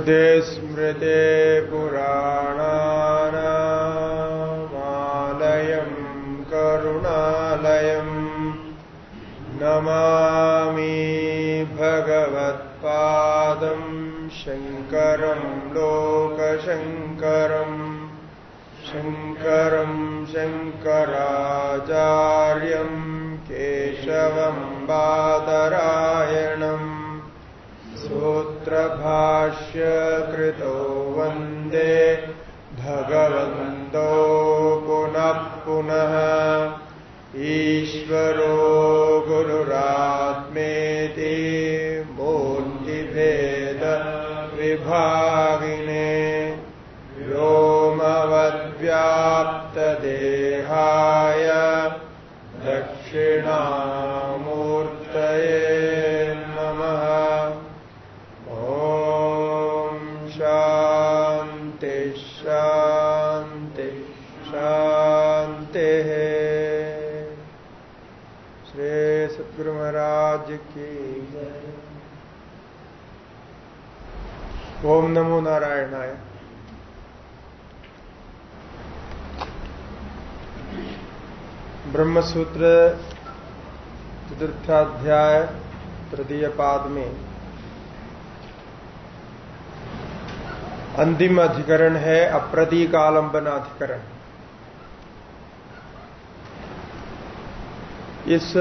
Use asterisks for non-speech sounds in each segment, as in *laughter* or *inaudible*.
श्रुते स्मृते पुराणानामालयम् करुणालयम् नमामि भगवत्पादम् शङ्करम् लोकशङ्करम् शङ्करम् शङ्कराचार्यम् केशवम् बादरायणम् सूत्रभाष्यकृतो वंदे भगवन्तो पुनः पुनः। ईश्वरो गुरुरात्मेति नमो नारायणाय ब्रह्मसूत्र, चतुर्थाध्याय, तृतीय पाद में। अंतिम अधिकरण है अप्रतीक आलंबन अधिकरण इस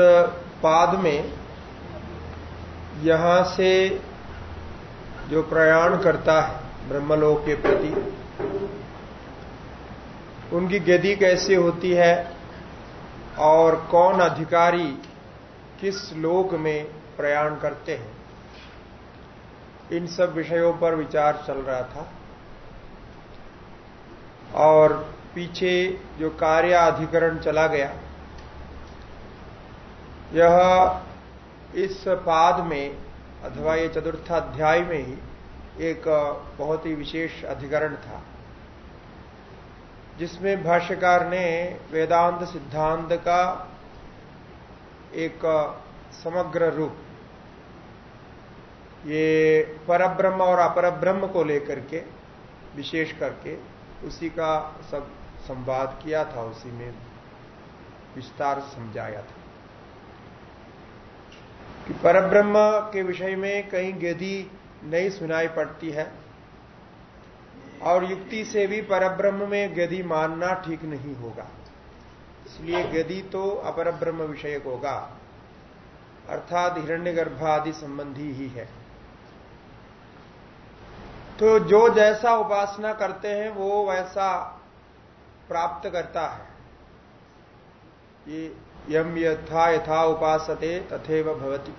पाद में यहाँ से जो प्रयाण करता है ब्रह्मलोक के प्रति। उनकी गति कैसे होती है और कौन अधिकारी किस लोक में प्रयाण करते हैं। इन सब विषयों पर विचार चल रहा था। और पीछे जो कार्य अधिकरण चला गया, यह इस पाद में अथवा ये चतुर्थाध्याय में ही एक बहुत ही विशेष अधिकरण था, जिसमें भाष्यकार ने वेदांत सिद्धांत का एक समग्र रूप, ये परब्रह्म और अपरब्रह्म को लेकर के, विशेष करके उसी का सब संवाद किया था, उसी में विस्तार समझाया था कि परब्रह्म के विषय में कहीं गति नहीं सुनाई पड़ती है। और युक्ति से भी परब्रह्म में गति मानना ठीक नहीं होगा। इसलिए गदि तो अपरब्रह्म विषयक होगा। अर्थात हिरण्य आदि संबंधी ही है। तो जो जैसा उपासना करते हैं, वो वैसा प्राप्त करता है। ये यम यथा यथा उपासते तथेव भवती।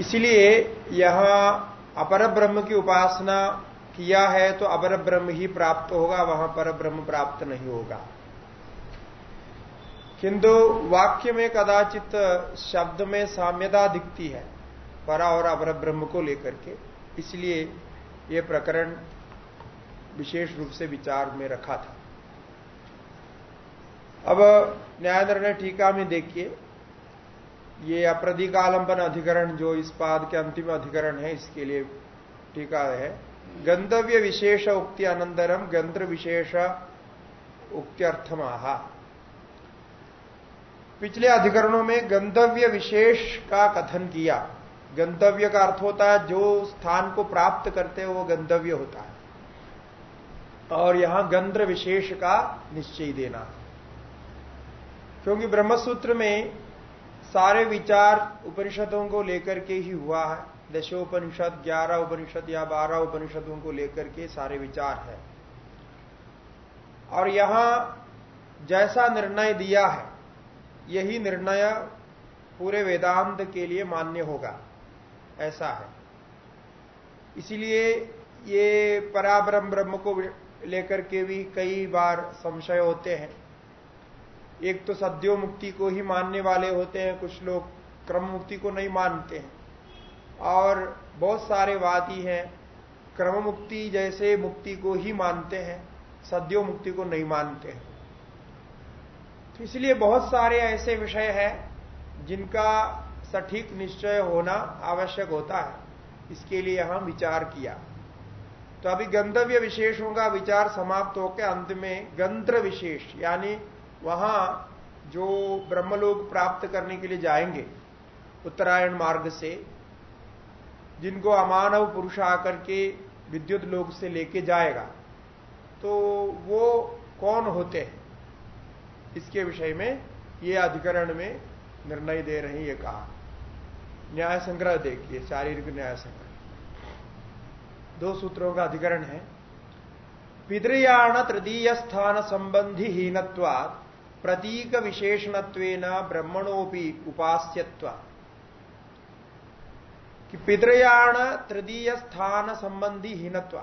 इसलिए यहाँ अपर ब्रह्म की उपासना किया है तो अपर ब्रह्म ही प्राप्त होगा, वहाँ पर ब्रह्म प्राप्त नहीं होगा। किंतु वाक्य में कदाचित शब्द में साम्यता दिखती है, परा और अपर ब्रह्म को लेकर के। इसलिए यह प्रकरण विशेष रूप से विचार में रखा था। अब न्याय निर्णय टीका में देखिए ये अप्रदिकालंबन अधिकरण जो इस पाद के अंतिम अधिकरण है, इसके लिए टीका है। गंतव्य विशेष उक्ति अनंतरम, गंत्र विशेष उक्त्यर्थमाहा। पिछले अधिकरणों में गंतव्य विशेष का कथन किया। गंतव्य का अर्थ होता है, जो स्थान को प्राप्त करते हैं वो गंतव्य होता है। और यहाँ गंत्र विशेष का निश्चय देना। क्योंकि ब्रह्मसूत्र में सारे विचार उपनिषदों को लेकर के ही हुआ है। दशोपनिषद ग्यारह उपनिषद या बारह उपनिषदों को लेकर के सारे विचार है। और यहाँ जैसा निर्णय दिया है, यही निर्णय पूरे वेदांत के लिए मान्य होगा। ऐसा है। इसीलिए ये पराब्रह्म ब्रह्म को लेकर के भी कई बार संशय होते हैं। एक तो सद्यो मुक्ति को ही मानने वाले होते हैं, कुछ लोग क्रम मुक्ति को नहीं मानते हैं। और बहुत सारे वादी हैं, क्रम मुक्ति जैसे मुक्ति को ही मानते हैं, सद्यो मुक्ति को नहीं मानते हैं। तो इसलिए बहुत सारे ऐसे विषय हैं जिनका सटीक निश्चय होना आवश्यक होता है। इसके लिए हम विचार किया। तो अभी गंतव्य विशेषों का विचार समाप्त होकर अंत में गंत्र विशेष, यानी वहाँ जो ब्रह्मलोक प्राप्त करने के लिए जाएँगे, उत्तरायण मार्ग से, जिनको अमानव पुरुष आकर के विद्युत लोक से लेके जाएगा तो वो कौन होते हैं? इसके विषय में ये अधिकरण में निर्णय दे रहे हैं ये कहा। न्याय संग्रह देखिए, शारीरिक न्याय संग्रह। दो सूत्रों का अधिकरण है। पितृयाण तृतीय स्थान संबंधी हीनत्वाद प्रतीक विशेषणत्व ब्रह्मणोपि उपास्यत्व। कि पितृयाण तृतीय स्थान संबंधी हीनत्व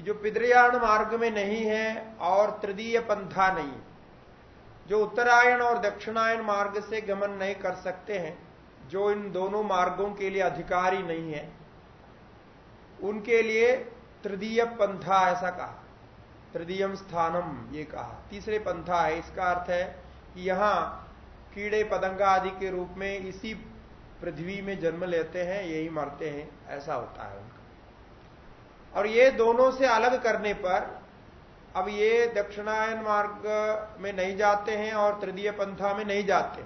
जो पितृयाण मार्ग में नहीं है और तृतीय पंथा नहीं, जो उत्तरायण और दक्षिणायन मार्ग से गमन नहीं कर सकते हैं, जो इन दोनों मार्गों के लिए अधिकारी नहीं है, उनके लिए तृतीय पंथा ऐसा कहा। तृतीयम स्थानम, ये कहा। तीसरे पंथा है, इसका अर्थ है कि यहाँ कीड़े पतंगा आदि के रूप में इसी पृथ्वी में जन्म लेते हैं, यही मरते हैं, ऐसा होता है उनका। और ये दोनों से अलग करने पर अब ये दक्षिणायन मार्ग में नहीं जाते हैं और तृतीय पंथा में नहीं जाते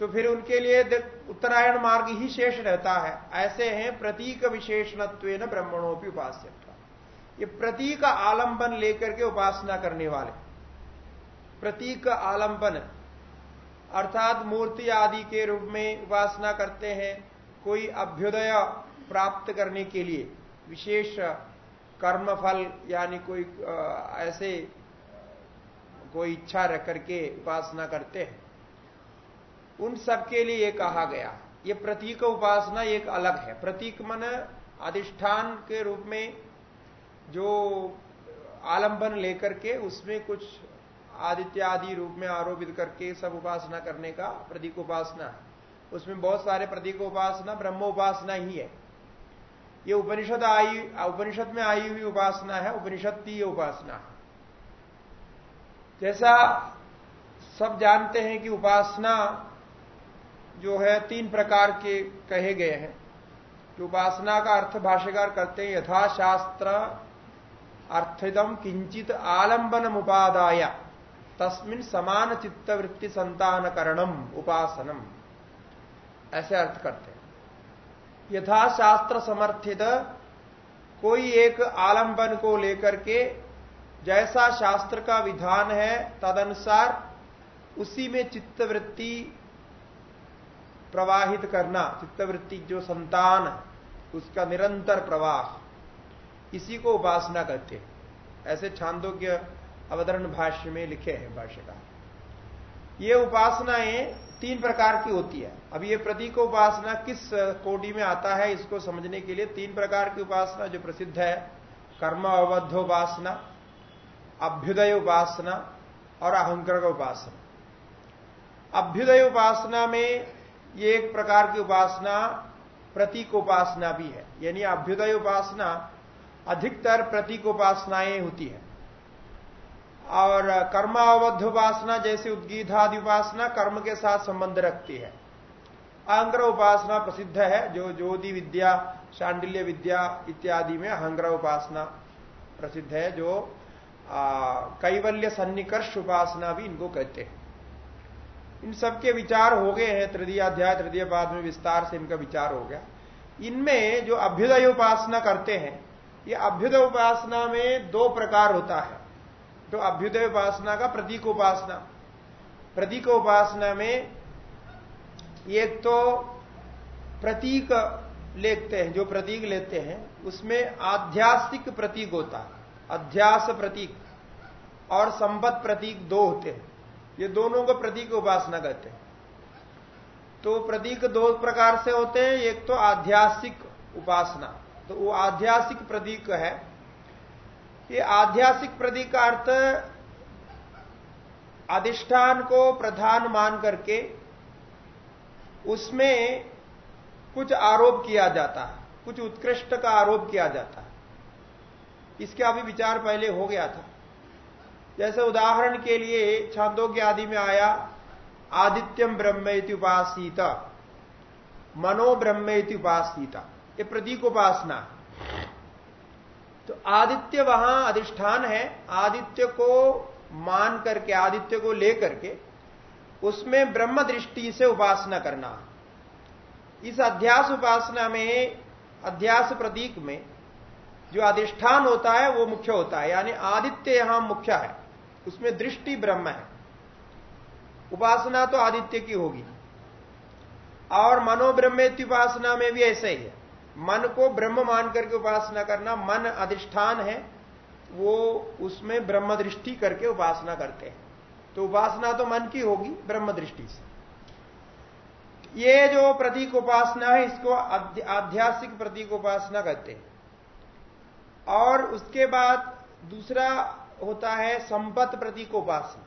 तो फिर उनके लिए उत्तरायण मार्ग ही शेष रहता है। ऐसे हैं प्रतीक विशेषणत्व ब्रह्मणों उपास्य ये प्रतीक आलंबन लेकर के उपासना करने वाले। प्रतीक आलंबन, अर्थात मूर्ति आदि के रूप में उपासना करते हैं, कोई अभ्युदय प्राप्त करने के लिए, विशेष कर्मफल, यानी कोई ऐसे, कोई इच्छा रख करके उपासना करते हैं। उन सब के लिए ये कहा गया, ये प्रतीक उपासना एक अलग है। प्रतीक मन अधिष्ठान के रूप में जो आलंबन लेकर के उसमें कुछ आदित्य आदि रूप में आरोपित करके सब उपासना करने का प्रतीक उपासना है। उसमें बहुत सारे प्रतीक उपासना ब्रह्म उपासना ही है। ये उपनिषद आई, उपनिषद में आई हुई उपासना है उपनिषद की उपासना है। जैसा सब जानते हैं कि उपासना जो है तीन प्रकार के कहे गए हैं। कि उपासना का अर्थ भाष्यकार करते हैं, यथाशास्त्र अर्थिदम किंचित आलंबन उपादाय तस्मिन समान चित्तवृत्ति संतान करणम उपासनम। ऐसे अर्थ करते हैं। यथाशास्त्र समर्थित कोई एक आलंबन को लेकर के जैसा शास्त्र का विधान है, तदनुसार उसी में चित्तवृत्ति प्रवाहित करना, चित्तवृत्ति जो संतान, उसका निरंतर प्रवाह। इसी को उपासना करते हैं ऐसे छांदोग्य अवतरण भाष्य में लिखे हैं भाष्य का ये उपासनाएँ तीन प्रकार की होती है। अब ये प्रतीक उपासना किस कोटि में आता है, इसको समझने के लिए तीन प्रकार की उपासना जो प्रसिद्ध है। कर्म अवध उपासना, अभ्युदय उपासना और अहंकर उपासना। अभ्युदय उपासना में ये एक प्रकार की उपासना प्रतीक उपासना भी है। यानी अभ्युदय उपासना अधिकतर प्रतीक उपासनाएँ होती है। और कर्मावध उपासना जैसे उद्गीतादि उपासना कर्म के साथ संबंध रखती है। अहंग्र उपासना प्रसिद्ध है, जो ज्योति विद्या, शांडिल्य विद्या इत्यादि में अहंग्र उपासना प्रसिद्ध है, जो कैवल्य सन्निकर्ष उपासना भी इनको कहते हैं। इन सबके विचार हो गए हैं, तृतीय अध्याय, तृतीय बाद में विस्तार से इनका विचार हो गया। इनमें जो अभ्युदय उपासना करते हैं ये अभ्युदय उपासना में दो प्रकार होता है। तो अभ्युदय उपासना का प्रतीक उपासना। प्रतीक उपासना में एक तो प्रतीक लेते हैं, जो प्रतीक लेते हैं, उसमें आध्यात्मिक प्रतीक होता है। अध्यास प्रतीक और संबद्ध प्रतीक दो होते हैं। ये दोनों को प्रतीक उपासना कहते हैं। तो प्रतीक दो प्रकार से होते हैं, एक तो आध्यासिक उपासना। तो वो आध्यासिक प्रतीक है। ये आध्यासिक प्रतीक का अर्थ अधिष्ठान को प्रधान मान करके उसमें कुछ आरोप किया जाता है, कुछ उत्कृष्ट का आरोप किया जाता है। इसका अभी विचार पहले हो गया था। जैसे उदाहरण के लिए छांदोग्य आदि में आया आदित्यम ब्रह्म उपासित मनोब्रह्मेति उपासिता। ये प्रतीक उपासना तो आदित्य वहाँ अधिष्ठान है, आदित्य को मान करके, आदित्य को लेकर के उसमें ब्रह्म दृष्टि से उपासना करना। इस अध्यास उपासना में, अध्यास प्रतीक में जो अधिष्ठान होता है, वो मुख्य होता है। यानी आदित्य यहाँ मुख्य है, उसमें दृष्टि ब्रह्म है। उपासना तो आदित्य की होगी। और मनोब्रह्मेत्य उपासना में भी ऐसे ही है। मन को ब्रह्म मान करके उपासना करना, मन अधिष्ठान है, वो उसमें ब्रह्म दृष्टि करके उपासना करते हैं। तो उपासना तो मन की होगी ब्रह्म दृष्टि से। ये जो प्रतीक उपासना है, इसको आध्यात्मिक प्रतीक उपासना कहते हैं। और उसके बाद दूसरा होता है संपत प्रतीक उपासना।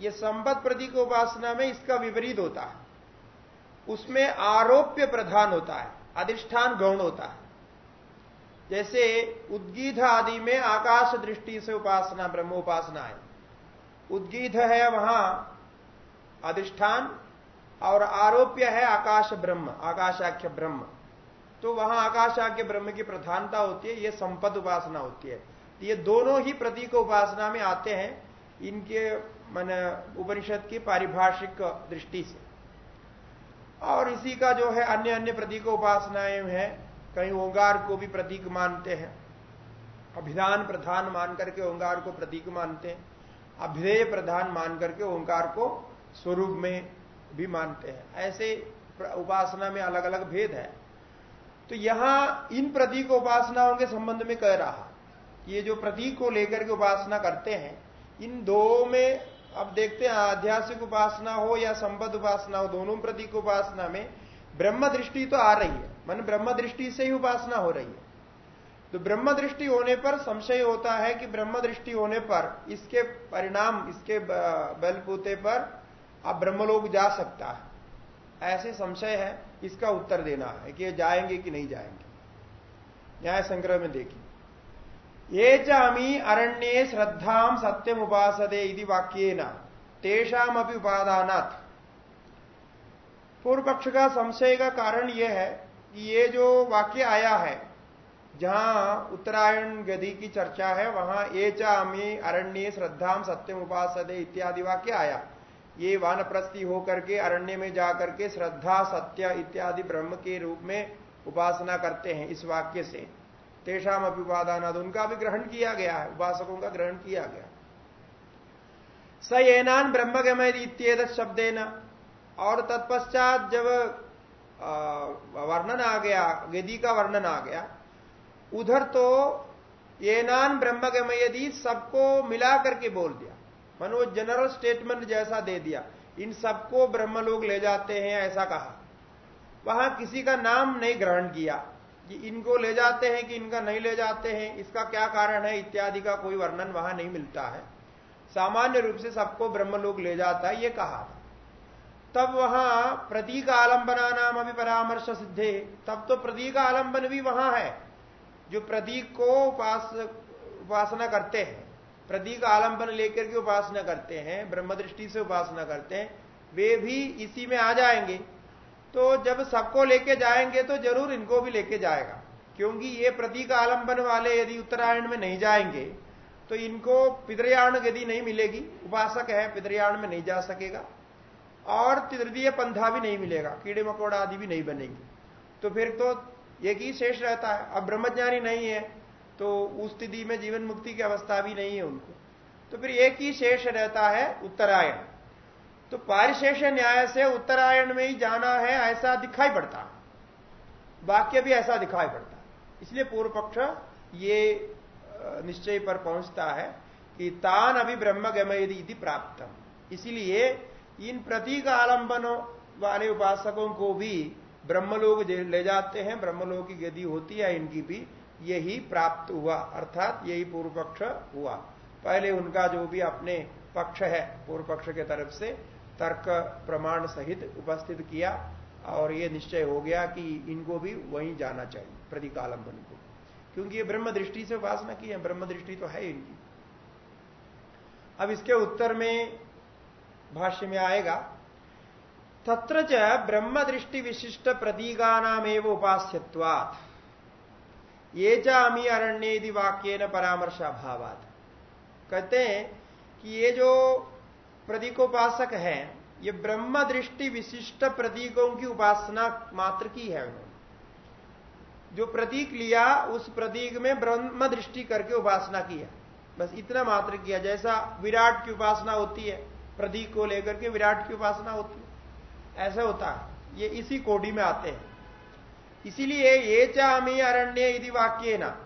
यह संपत प्रतीक उपासना में इसका विपरीत होता है। उसमें आरोप्य प्रधान होता है। अधिष्ठान गौण होता है। जैसे उद्गीत आदि में आकाश दृष्टि से उपासना, ब्रह्म उपासना है। उद्गीत है वहाँ अधिष्ठान और आरोप्य है आकाश ब्रह्म, आकाशाख्य ब्रह्म। तो वहाँ आकाशाख्य ब्रह्म की प्रधानता होती है यह संपद उपासना होती है। ये दोनों ही प्रतीक उपासना में आते हैं, इनके, मन, उपनिषद की पारिभाषिक दृष्टि से। और इसी का जो है अन्य अन्य प्रतीक उपासनाएँ हैं, कहीं ओंगार को भी प्रतीक मानते हैं। अभिधान प्रधान मान करके ओंगार को प्रतीक मानते हैं। अभिधेय प्रधान मान करके ओंकार को स्वरूप में भी मानते हैं। ऐसे उपासना में अलग अलग भेद है। तो यहाँ इन प्रतीक उपासनाओं के संबंध में कह रहा ये जो प्रतीक को लेकर के उपासना करते हैं, इन दो में अब देखते हैं, आध्यात्मिक उपासना हो या संबद्ध उपासना हो, दोनों प्रतीक उपासना में ब्रह्म दृष्टि तो आ रही है, मन ब्रह्म दृष्टि से ही उपासना हो रही है। तो ब्रह्म दृष्टि होने पर संशय होता है कि ब्रह्म दृष्टि होने पर इसके परिणाम, इसके बलपूते पर अब ब्रह्मलोक जा सकता है। ऐसे संशय है, इसका उत्तर देना है कि जाएँगे कि नहीं जाएँगे। न्याय संग्रह में देखिए। ये चमी अरण्ये श्रद्धा सत्यम उपासदे वाक्य न तेषाम पूर्व पक्ष का संशय का कारण यह है कि ये जो वाक्य आया है, जहाँ उत्तरायण गति की चर्चा है, वहाँ ये चामी अरण्य श्रद्धाम सत्यम उपासदे इत्यादि वाक्य आया। ये वानप्रस्थी होकर के, अरण्य में जाकर के श्रद्धा, सत्य इत्यादि ब्रह्म के रूप में उपासना करते हैं इस वाक्य से। तेषाम अभिवादानाद उनका भी ग्रहण किया गया है, उपासकों का ग्रहण किया गया स एनान ब्रह्म गमेद शब्देन, और तत्पश्चात जब वर्णन आ गया, गेदी का वर्णन आ गया, उधर तो एनान ब्रह्म गमयदी सबको मिला करके बोल दिया। मन वो जनरल स्टेटमेंट जैसा दे दिया, इन सबको ब्रह्म लोग ले जाते हैं ऐसा कहा। वहाँ किसी का नाम नहीं ग्रहण किया। कि इनको ले जाते हैं कि इनका नहीं ले जाते हैं, इसका क्या कारण है, इत्यादि का कोई वर्णन वहाँ नहीं मिलता है। सामान्य रूप से सबको ब्रह्म लोग ले जाता है, ये कहा तब वहाँ प्रतीक आलंबना नाम अभी परामर्श सिद्धे, तब तो प्रतीक आलंबन भी वहाँ है, जो प्रतीक को उपास, उपासना करते हैं। प्रतीक आलंबन लेकर के उपासना करते हैं ब्रह्म दृष्टि से उपासना करते हैं, वे भी इसी में आ जाएँगे। तो जब सबको लेके जाएँगे तो ज़रूर इनको भी लेके जाएगा। क्योंकि ये प्रतीक आलंबन वाले यदि उत्तरायण में नहीं जाएँगे तो इनको पितृयाण यदि नहीं मिलेगी। उपासक है, पितृयाण में नहीं जा सकेगा। और तृतीय पंथा भी नहीं मिलेगा, कीड़े मकोड़ा आदि भी नहीं बनेंगे। तो फिर तो एक ही शेष रहता है। अब ब्रह्मज्ञानी नहीं है तो उस स्थिति में जीवन मुक्ति की अवस्था भी नहीं है उनको। तो फिर एक ही शेष रहता है उत्तरायण। तो पारिशेष न्याय से उत्तरायण में ही जाना है, ऐसा दिखाई पड़ता। वाक्य भी ऐसा दिखाई पड़ता। इसलिए पूर्व पक्ष ये निश्चय पर पहुँचता है कि तान अभी ब्रह्म गमयदी प्राप्त इसीलिए इन प्रतीक आलंबनों वाले उपासकों को भी ब्रह्मलोक ले जाते हैं। ब्रह्मलोक की गति होती है, इनकी भी यही प्राप्त हुआ। अर्थात यही पूर्व पक्ष हुआ। पहले उनका जो भी अपने पक्ष है, पूर्व पक्ष के तरफ़ से तर्क प्रमाण सहित उपस्थित किया और ये निश्चय हो गया कि इनको भी वहीं जाना चाहिए प्रतिकालंबन को। क्योंकि ये ब्रह्म दृष्टि से उपासना की है, ब्रह्म दृष्टि तो है इनकी। अब इसके उत्तर में भाष्य में आएगा, तत्र च ब्रह्म दृष्टि विशिष्ट प्रतीकानामेव उपास्यवात् ये चामी अरण्य वाक्य न परामर्श अभावात कहते हैं कि ये जो प्रतीकोपासक है। ये ब्रह्म दृष्टि विशिष्ट प्रतीकों की उपासना मात्र की है उन्होंने। जो प्रतीक लिया, उस प्रतीक में ब्रह्म दृष्टि करके उपासना किया बस इतना मात्र किया, जैसा विराट की उपासना होती है, प्रतीक को लेकर के विराट की उपासना होती है। ऐसा होता है। ये इसी कोडी में आते हैं। इसीलिए ये चामी अरण्य यदि वाक्य ना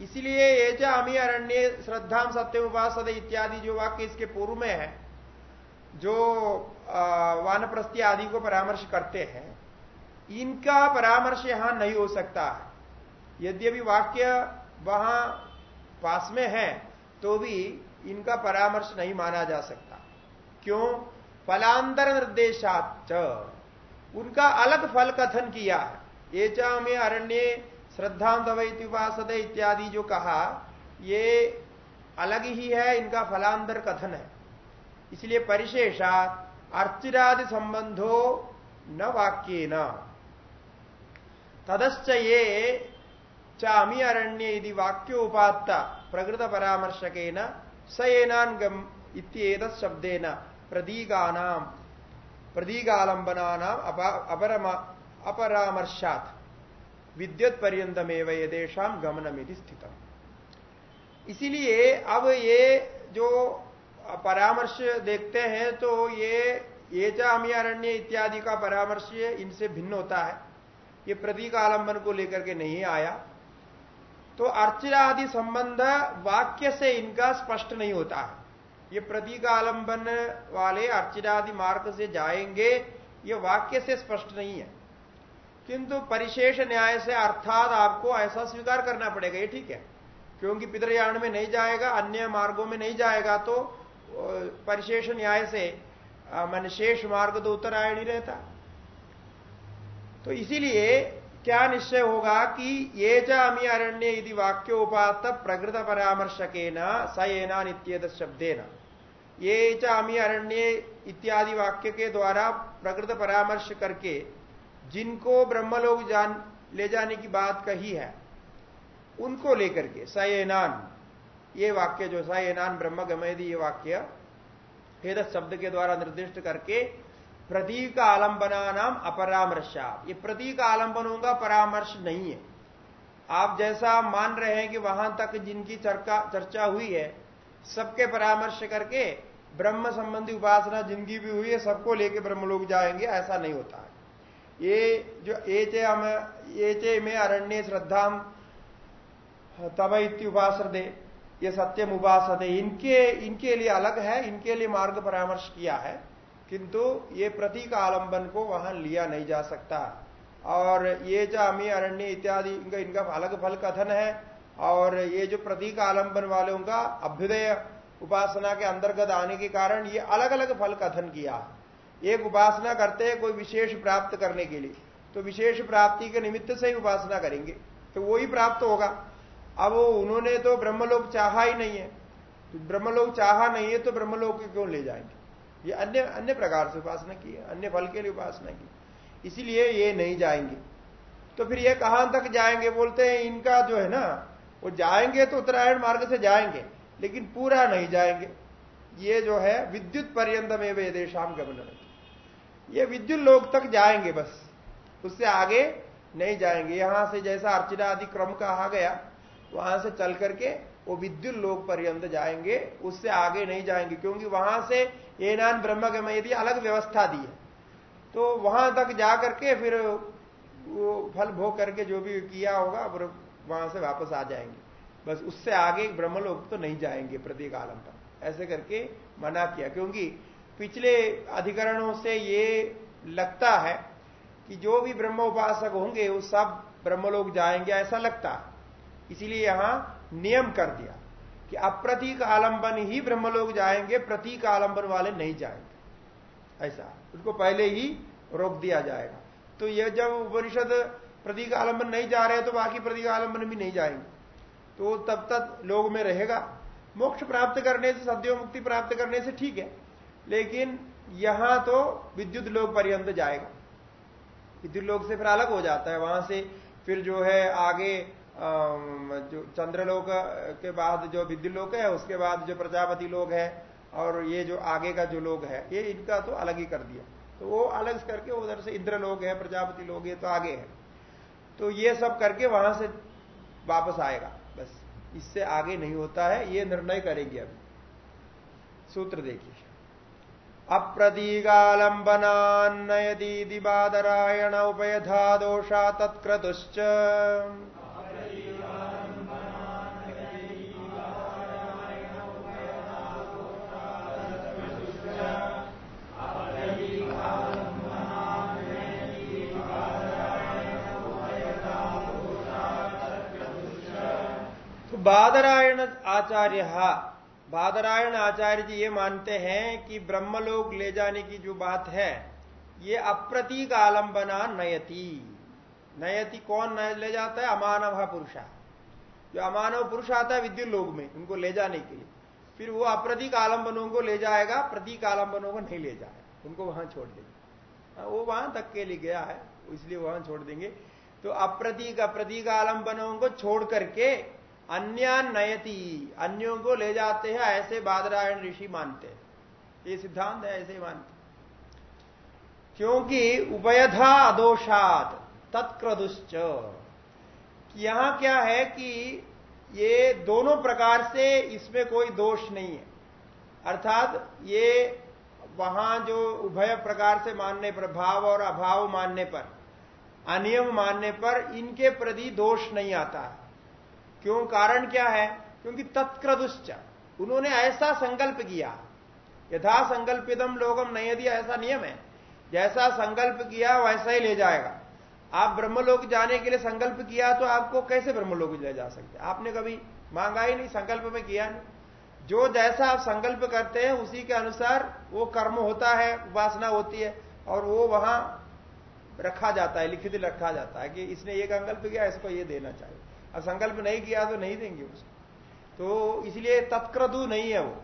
इसीलिए ये चामी अरण्य श्रद्धाम सत्य उपास इत्यादि जो वाक्य इसके पूर्व में है जो वानप्रस्थी आदि को परामर्श करते हैं, इनका परामर्श यहाँ नहीं हो सकता है। यद्यपि वाक्य वहाँ पास में है तो भी इनका परामर्श नहीं माना जा सकता। क्यों? फलांतर निर्देशाच उनका अलग फल कथन किया है। ये चामे अरण्य श्रद्धा श्रद्धांत उपासद इत्यादि जो कहा, ये अलग ही है, इनका फलांतर कथन है। इसलिए परिशेषात अर्चिरादि संबंधो न वाक्य न तदश्च ये चामी अरण्य यदि वाक्योपात्ता प्रकृत परामर्शक स एनागम इत्येत शब्देन प्रदीगानाम प्रदीगालंबना अपरमा अपरामर्शात विद्युत पर्यंतमेव यदेशाम गमनमिति स्थितम। इसीलिए अब ये जो परामर्श देखते हैं तो ये ये चामियारण्य इत्यादि का परामर्श इनसे भिन्न होता है। ये प्रतीक आलंबन को लेकर के नहीं आया। तो अर्चनादि संबंध वाक्य से इनका स्पष्ट नहीं होता है। ये प्रतीक आलंबन वाले अर्चनादि मार्ग से जाएँगे, ये वाक्य से स्पष्ट नहीं है। किंतु परिशेष न्याय से अर्थात आपको ऐसा स्वीकार करना पड़ेगा, ये ठीक है। क्योंकि पितृयान में नहीं जाएगा, अन्य मार्गों में नहीं जाएगा तो परिशेष न्याय से मन शेष मार्ग तो उत्तरायण ही रहता। तो इसीलिए क्या निश्चय होगा कि ये चामी अरण्य यदि वाक्योपात प्रकृत परामर्शक सएना नित्येद शब्देन। ये चामी अरण्य इत्यादि वाक्य के द्वारा प्रकृत परामर्श करके जिनको ब्रह्मलोक जान, ले जाने की बात कही है, उनको लेकर के सएनान ये वाक्य जो सएनान ब्रह्म गमेदी ये वाक्य, भेद शब्द के द्वारा निर्दिष्ट करके प्रतीक आलंबना नाम अपरामर्शा। ये प्रतीक आलंबनों का परामर्श नहीं है। आप जैसा मान रहे हैं कि वहाँ तक जिनकी चर्चा चर्चा हुई है, सबके परामर्श करके ब्रह्म संबंधी उपासना ज़िंदगी भी हुई है, सबको लेके ब्रह्म लोग जाएँगे, ऐसा नहीं होता है। ये जो एचे हम एचे में अरण्य श्रद्धा तब दे ये सत्यम उपास इनके इनके लिए अलग है, इनके लिए मार्ग परामर्श किया है, किंतु ये प्रतीक आलंबन को वहाँ लिया नहीं जा सकता। और ये जो अमी अरण्य इत्यादि, इनका इनका अलग फल कथन है, और ये जो प्रतीक आलंबन वालों का अभ्युदय उपासना के अंतर्गत आने के कारण ये अलग अलग फल कथन किया। एक उपासना करते हैं कोई विशेष प्राप्त करने के लिए तो विशेष प्राप्ति के निमित्त से ही उपासना करेंगे तो वो ही प्राप्त होगा। अब उन्होंने तो ब्रह्मलोक चाहा ही नहीं है। तो ब्रह्मलोक चाहा नहीं है तो ब्रह्मलोक क्यों ले जाएँगे? ये अन्य अन्य प्रकार से उपासना की है, अन्य फल के लिए उपासना की इसीलिए ये नहीं जाएँगे। तो फिर ये कहाँ तक जाएँगे? बोलते हैं इनका जो है ना, वो जाएँगे तो उत्तरायण मार्ग से जाएँगे, लेकिन पूरा नहीं जाएँगे। ये जो है विद्युत पर्यंत में वे देशाम गमन ये विद्युत लोग तक जाएँगे बस। उससे आगे नहीं जाएँगे। यहाँ से जैसा अर्चना आदि क्रम कहा गया वहाँ से चल करके वो विद्युत लोक पर्यंत जाएँगे, उससे आगे नहीं जाएँगे, क्योंकि वहाँ से एनान ब्रह्म गमयदी अलग व्यवस्था दी है तो वहाँ तक जा करके फिर वो फल भोग करके जो भी किया होगा वहाँ से वापस आ जाएँगे। बस उससे आगे ब्रह्म ब्रह्मलोक तो नहीं जाएँगे प्रतीक आलम पर। ऐसे करके मना किया, क्योंकि पिछले अधिकरणों से ये लगता है कि जो भी ब्रह्म उपासक होंगे, वो सब ब्रह्मलोक जाएँगे, ऐसा लगता है। इसीलिए यहाँ नियम कर दिया कि अप्रतीक आलंबन ही ब्रह्मलोक जाएँगे, प्रतीक आलंबन वाले नहीं जाएँगे। ऐसा। उसको पहले ही रोक दिया जाएगा। तो यह जब उपनिषद प्रतीक आलंबन नहीं जा रहे तो बाकी प्रतीक आलंबन भी नहीं जाएँगे। तो तब तक लोग में रहेगा। मोक्ष प्राप्त करने से, सद्यो मुक्ति प्राप्त करने से ठीक है। लेकिन यहाँ तो विद्युत लोक पर्यंत जाएगा। विद्युत लोक से फिर अलग हो जाता है। वहाँ से फिर जो है आगे जो चंद्रलोक के बाद जो विद्युत लोक है, उसके बाद जो प्रजापति लोग है और ये जो आगे का जो लोग है, ये इनका तो अलग ही कर दिया। तो वो अलग करके उधर से इंद्र लोग है, प्रजापति लोग ये तो आगे है। तो ये सब करके वहाँ से वापस आएगा, बस। इससे आगे नहीं होता है, ये निर्णय करेंगे अभी सूत्र देखिए। अप्रतीकालंबनान्नयदी बादरायण उपयधा दोषा तत्क्रतुश्च बादरायण आचार्य बादरायण आचार्य जी ये मानते हैं कि ब्रह्मलोक ले जाने की जो बात है ये अप्रतीक आलंबना नयति। नयति कौन ले जाता है? अमानव पुरुषा। जो अमानव पुरुष आता है विद्युत लोग में उनको ले जाने के लिए। फिर वो अप्रतीक आलंबनों को ले जाएगा प्रतीक आलंबनों को नहीं ले जाएगा। उनको वहाँ छोड़ देंगे। हाँ, वो वहाँ तक के लिए गया है इसलिए वहाँ छोड़ देंगे। तो अप्रतीक अप्रतीक आलंबनों को छोड़ करके अन्य नयति, अन्यों को ले जाते हैं, ऐसे बादरायण ऋषि मानते हैं। ये सिद्धांत है, ऐसे मानते क्योंकि उभयधा अदोषात, तत्क्रदुश्च। यहाँ क्या है कि ये दोनों प्रकार से इसमें कोई दोष नहीं है। अर्थात ये वहाँ जो उभय प्रकार से मानने पर, भाव और अभाव मानने पर, अनियम मानने पर, इनके प्रति दोष नहीं आता है। क्यों? कारण क्या है? क्योंकि तत्क्रदुश्च। उन्होंने ऐसा संकल्प किया। यथा संकल्पितम लोगम नहीं दिया ऐसा नियम है। जैसा संकल्प किया, वैसा ही ले जाएगा। आप ब्रह्मलोक जाने के लिए संकल्प किया तो आपको कैसे ब्रह्मलोक ले जा सकते? आपने कभी मांगा ही नहीं, संकल्प में किया नहीं। जो जैसा आप संकल्प करते हैं, उसी के अनुसार वो कर्म होता है, उपासना होती है, और वो वहाँ रखा जाता है, लिखित रखा जाता है कि इसने ये संकल्प किया, इसको ये देना चाहिए। संकल्प नहीं किया तो नहीं देंगे उसको तो इसलिए तत्क्रदु नहीं है वो।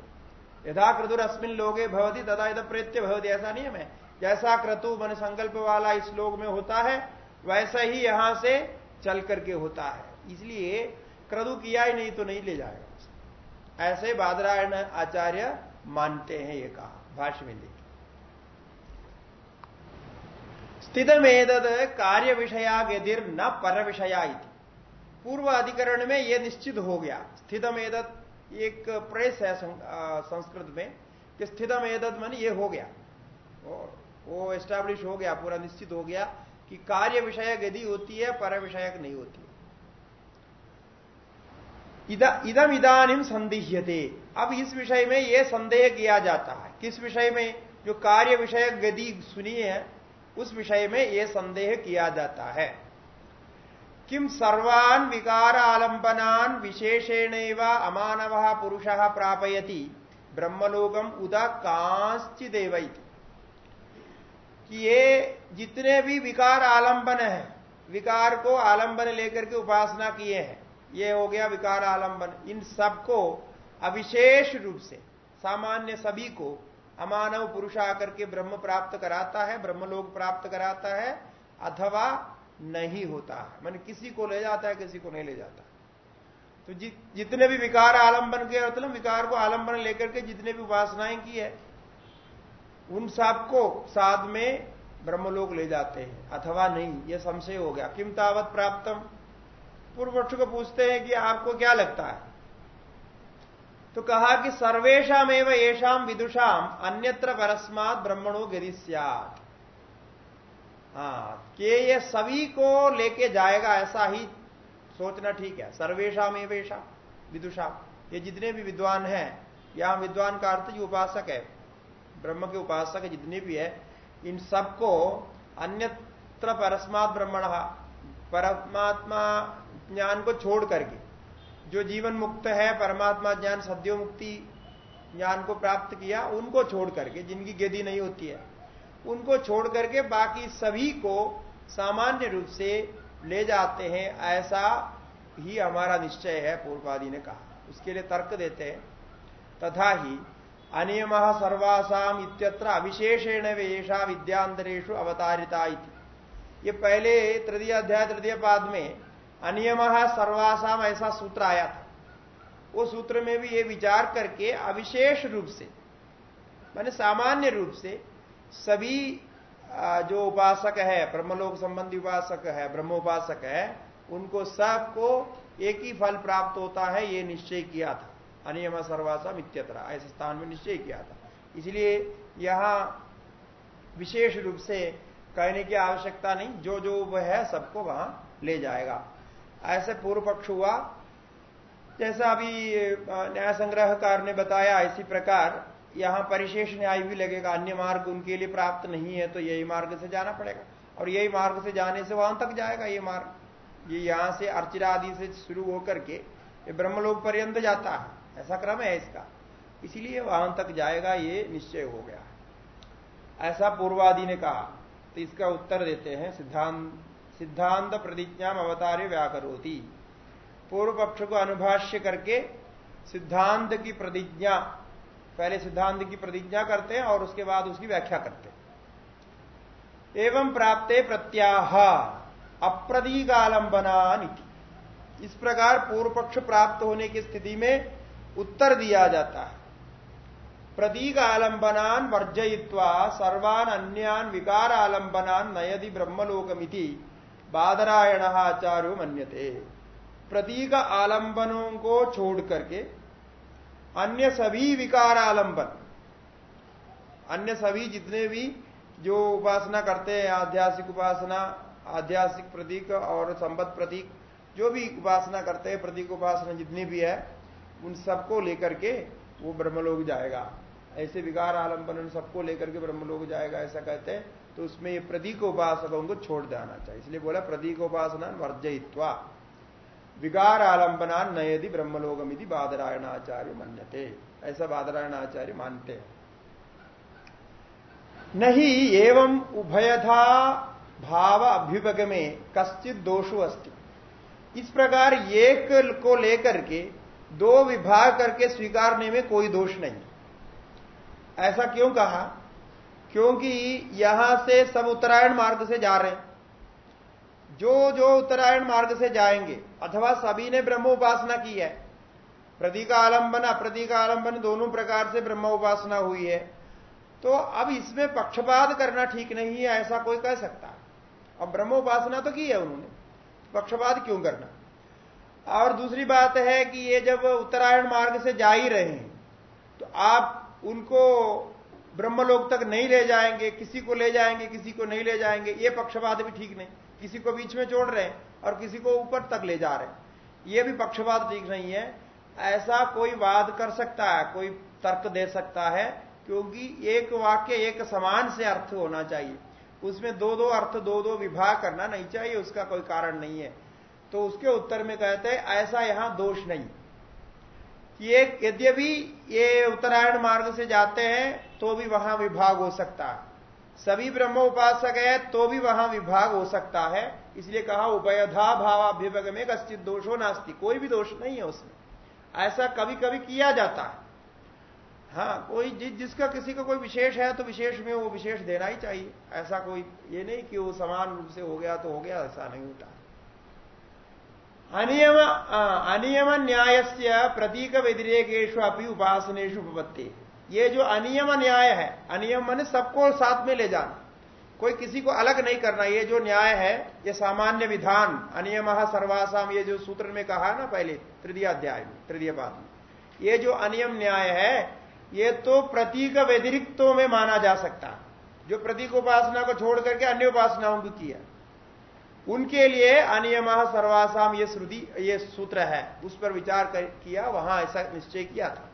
यथा क्रदुर अस्मिन लोगे भवती, तथा यद प्रेत्य भवती, ऐसा नियम है। जैसा क्रतु मन संकल्प वाला इस लोग में होता है, वैसा ही यहाँ से चल करके होता है। इसलिए क्रदु किया ही नहीं तो नहीं ले जाएगा ऐसे बादरायण आचार्य मानते हैं ये कहा, भाष्य में देखिए स्थितमेदद कार्य विषया गदिर न पर विषया पूर्व अधिकरण में यह निश्चित हो गया। स्थितम एदत एक प्रेस है संस्कृत में कि स्थितम एदत मन ये हो गया। वो एस्टैब्लिश हो गया, पूरा निश्चित हो गया कि कार्य विषय यदि होती है, पर विषयक नहीं होती। इदम इदानिम संदिह्यते। अब इस विषय में यह संदेह किया जाता है। किस विषय में? जो कार्य विषय गति सुनी है उस विषय में यह संदेह किया जाता है। किम सर्वान विकार आलंबनान विशेषेण अमानव पुरुष प्रापयति? ब्रह्मलोकम उदा कांश्चिदेव कि ये जितने भी विकार आलंबन है, विकार को आलंबन लेकर के उपासना किए हैं, ये हो गया विकार आलंबन इन सबको अविशेष रूप से, सामान्य सभी को अमानव पुरुष आकर के ब्रह्म प्राप्त कराता है, ब्रह्मलोक प्राप्त कराता है, अथवा नहीं होता। है मैंने किसी को ले जाता है किसी को नहीं ले जाता। तो जि, जितने भी विकार आलंबन के मतलब विकार को आलंबन लेकर के जितने भी उपासनाएँ की है उन सबको साथ में ब्रह्मलोक ले जाते हैं। अथवा नहीं यह संशय हो गया। किम तावत प्राप्तम? पूर्व पक्ष को पूछते हैं कि आपको क्या लगता है? तो कहा कि सर्वेशा एवं येषाम विदुषाम अन्यत्र परस्मात ब्रह्मणो गिरी हाँ कि ये सभी को लेके जाएगा, ऐसा ही सोचना ठीक है। सर्वेशा में वेशा विदुषा, ये जितने भी विद्वान हैं यहाँ विद्वान का अर्थ जो उपासक है, ब्रह्म के उपासक जितने भी है, इन सबको अन्यत्र परस्मात ब्रह्मण, परमात्मा ज्ञान को छोड़ करके, जो जीवन मुक्त है, परमात्मा ज्ञान, सद्यो मुक्ति ज्ञान को प्राप्त किया, उनको छोड़ करके, जिनकी गेदी नहीं होती है उनको छोड़ करके बाकी सभी को सामान्य रूप से ले जाते हैं, ऐसा ही हमारा निश्चय है, पूर्वादि ने कहा। उसके लिए तर्क देते हैं। तथा ही अनियम सर्वासाम इत्यत्र अविशेषेण वेशा विद्यांतरेशु अवतारिता ये पहले तृतीय अध्याय, तृतीय पाद में अनियम सर्वासाम ऐसा सूत्र आया था। वो सूत्र में भी ये विचार करके अविशेष रूप से, माने सामान्य रूप से सभी जो उपासक है, ब्रह्मलोक संबंधी उपासक है, ब्रह्मोपासक है, उनको सबको एक ही फल प्राप्त होता है, ये निश्चय किया था। अनियम सर्वासा मित्यत्र ऐसे स्थान में निश्चय किया था। इसलिए यहाँ विशेष रूप से कहने की आवश्यकता नहीं जो जो वह है, सबको वहाँ ले जाएगा। ऐसे पूर्व पक्ष हुआ। जैसा अभी न्याय संग्रहकार ने बताया, इसी प्रकार यहाँ परिशेष न्याय भी लगेगा, अन्य मार्ग उनके लिए प्राप्त नहीं है तो यही मार्ग से जाना पड़ेगा। और यही मार्ग से जाने से वहाँ तक जाएगा ये मार्ग। ये यहाँ से अर्चिरा आदि से शुरू होकर के ये ब्रह्मलोक पर्यंत जाता है। ऐसा क्रम है इसका। इसीलिए वहाँ तक जाएगा, ये निश्चय हो गया है। ऐसा पूर्वादि ने कहा। तो इसका उत्तर देते हैं, सिद्धांत सिद्धांत प्रतिज्ञा अवतारे व्याकरोती। पूर्व पक्ष को अनुभाष्य करके सिद्धांत की प्रतिज्ञा पहले सिद्धांत की प्रतिज्ञा करते हैं और उसके बाद उसकी व्याख्या करते हैं। एवं प्राप्त प्रत्याह अप्रदीकालंबना इस प्रकार पूर्व पक्ष प्राप्त होने की स्थिति में उत्तर दिया जाता है। प्रतीक आलंबनान वर्जयित्वा, सर्वान अन्यान विकार आलंबनान नयदि ब्रह्मलोकमिति, बादरायण आचार्यो मन्यते। प्रतीक आलंबनों को छोड़ करके अन्य सभी विकार आलंबन अन्य सभी जितने भी जो उपासना करते हैं, आध्यात्मिक उपासना, आध्यात्मिक प्रतीक और संबद्ध प्रतीक, जो भी उपासना करते हैं, प्रतीक उपासना जितनी भी है, उन सबको लेकर के वो ब्रह्मलोक जाएगा। ऐसे विकार आलंबन उन सबको लेकर के ब्रह्मलोक जाएगा, ऐसा कहते हैं। तो उसमें ये उपासकों को छोड़ देना चाहिए। इसलिए बोला प्रतीक उपासना वर्जयित्वा। विकार आलंबना नयदि ब्रह्मलोकमिति बादरायणाचार्य मन्यते। ऐसा बादरायणाचार्य मानते। हैं नहीं एवं उभयथा भाव अभ्युपग में कश्चित दोषो अस्ति। इस प्रकार एक को लेकर के दो विभाग करके स्वीकारने में कोई दोष नहीं। ऐसा क्यों कहा? क्योंकि यहाँ से सब उत्तरायण मार्ग से जा रहे हैं। जो जो उत्तरायण मार्ग से जाएँगे, अथवा सभी ने ब्रह्म उपासना की है। प्रतीका आलंबन अप्रतीका आलंबन दोनों प्रकार से ब्रह्म उपासना हुई है। तो अब इसमें पक्षपात करना ठीक नहीं है, ऐसा कोई कह सकता। अब ब्रह्म उपासना तो की है उन्होंने, पक्षपात क्यों करना? और दूसरी बात है कि ये जब उत्तरायण मार्ग से जा ही रहे हैं तो आप उनको ब्रह्मलोक तक नहीं ले जाएँगे, किसी को ले जाएँगे, किसी को नहीं ले जाएँगे, ये पक्षपात भी ठीक नहीं। किसी को बीच में जोड़ रहे हैं और किसी को ऊपर तक ले जा रहे हैं। ये भी पक्षपात ठीक नहीं है। ऐसा कोई वाद कर सकता है, कोई तर्क दे सकता है, क्योंकि एक वाक्य एक समान से अर्थ होना चाहिए। उसमें दो दो अर्थ दो दो विभाग करना नहीं चाहिए, उसका कोई कारण नहीं है। तो उसके उत्तर में कहते हैं, ऐसा यहाँ दोष नहीं। ये यद्यपि ये उत्तरायण मार्ग से जाते हैं तो भी वहाँ विभाग हो सकता है। सभी ब्रह्म उपासक है तो भी वहाँ विभाग हो सकता है। इसलिए कहा उभयधा भावाभ्युपग में कश्चित दोषो नास्ती। कोई भी दोष नहीं है उसमें। ऐसा कभी कभी किया जाता है। हाँ कोई जि, जिसका किसी का को कोई विशेष है तो विशेष में वो विशेष देना ही चाहिए। ऐसा कोई ये नहीं कि वो समान रूप से हो गया तो हो गया ऐसा नहीं होता। अनियम अनियम न्याय से प्रतीक व्यतिरेकेशु अपनी उपासनेशु उपत्ति ये जो अनियम न्याय है, अनियम मन सबको साथ में ले जाना। कोई किसी को अलग नहीं करना, ये जो न्याय है, ये सामान्य विधान, अनियम सर्वासाम ये जो सूत्र में कहा ना पहले, तृतीय अध्याय में, तृतीय पाद में। ये जो अनियम न्याय है, ये तो प्रतीक व्यतिरिक्तों में माना जा सकता। जो प्रतीक उपासना को छोड़ करके अन्य उपासनाओं को किया। उनके लिए अनियम सर्वासाम ये श्रुति, ये सूत्र है, उस पर विचार किया, वहाँ ऐसा निश्चय किया था।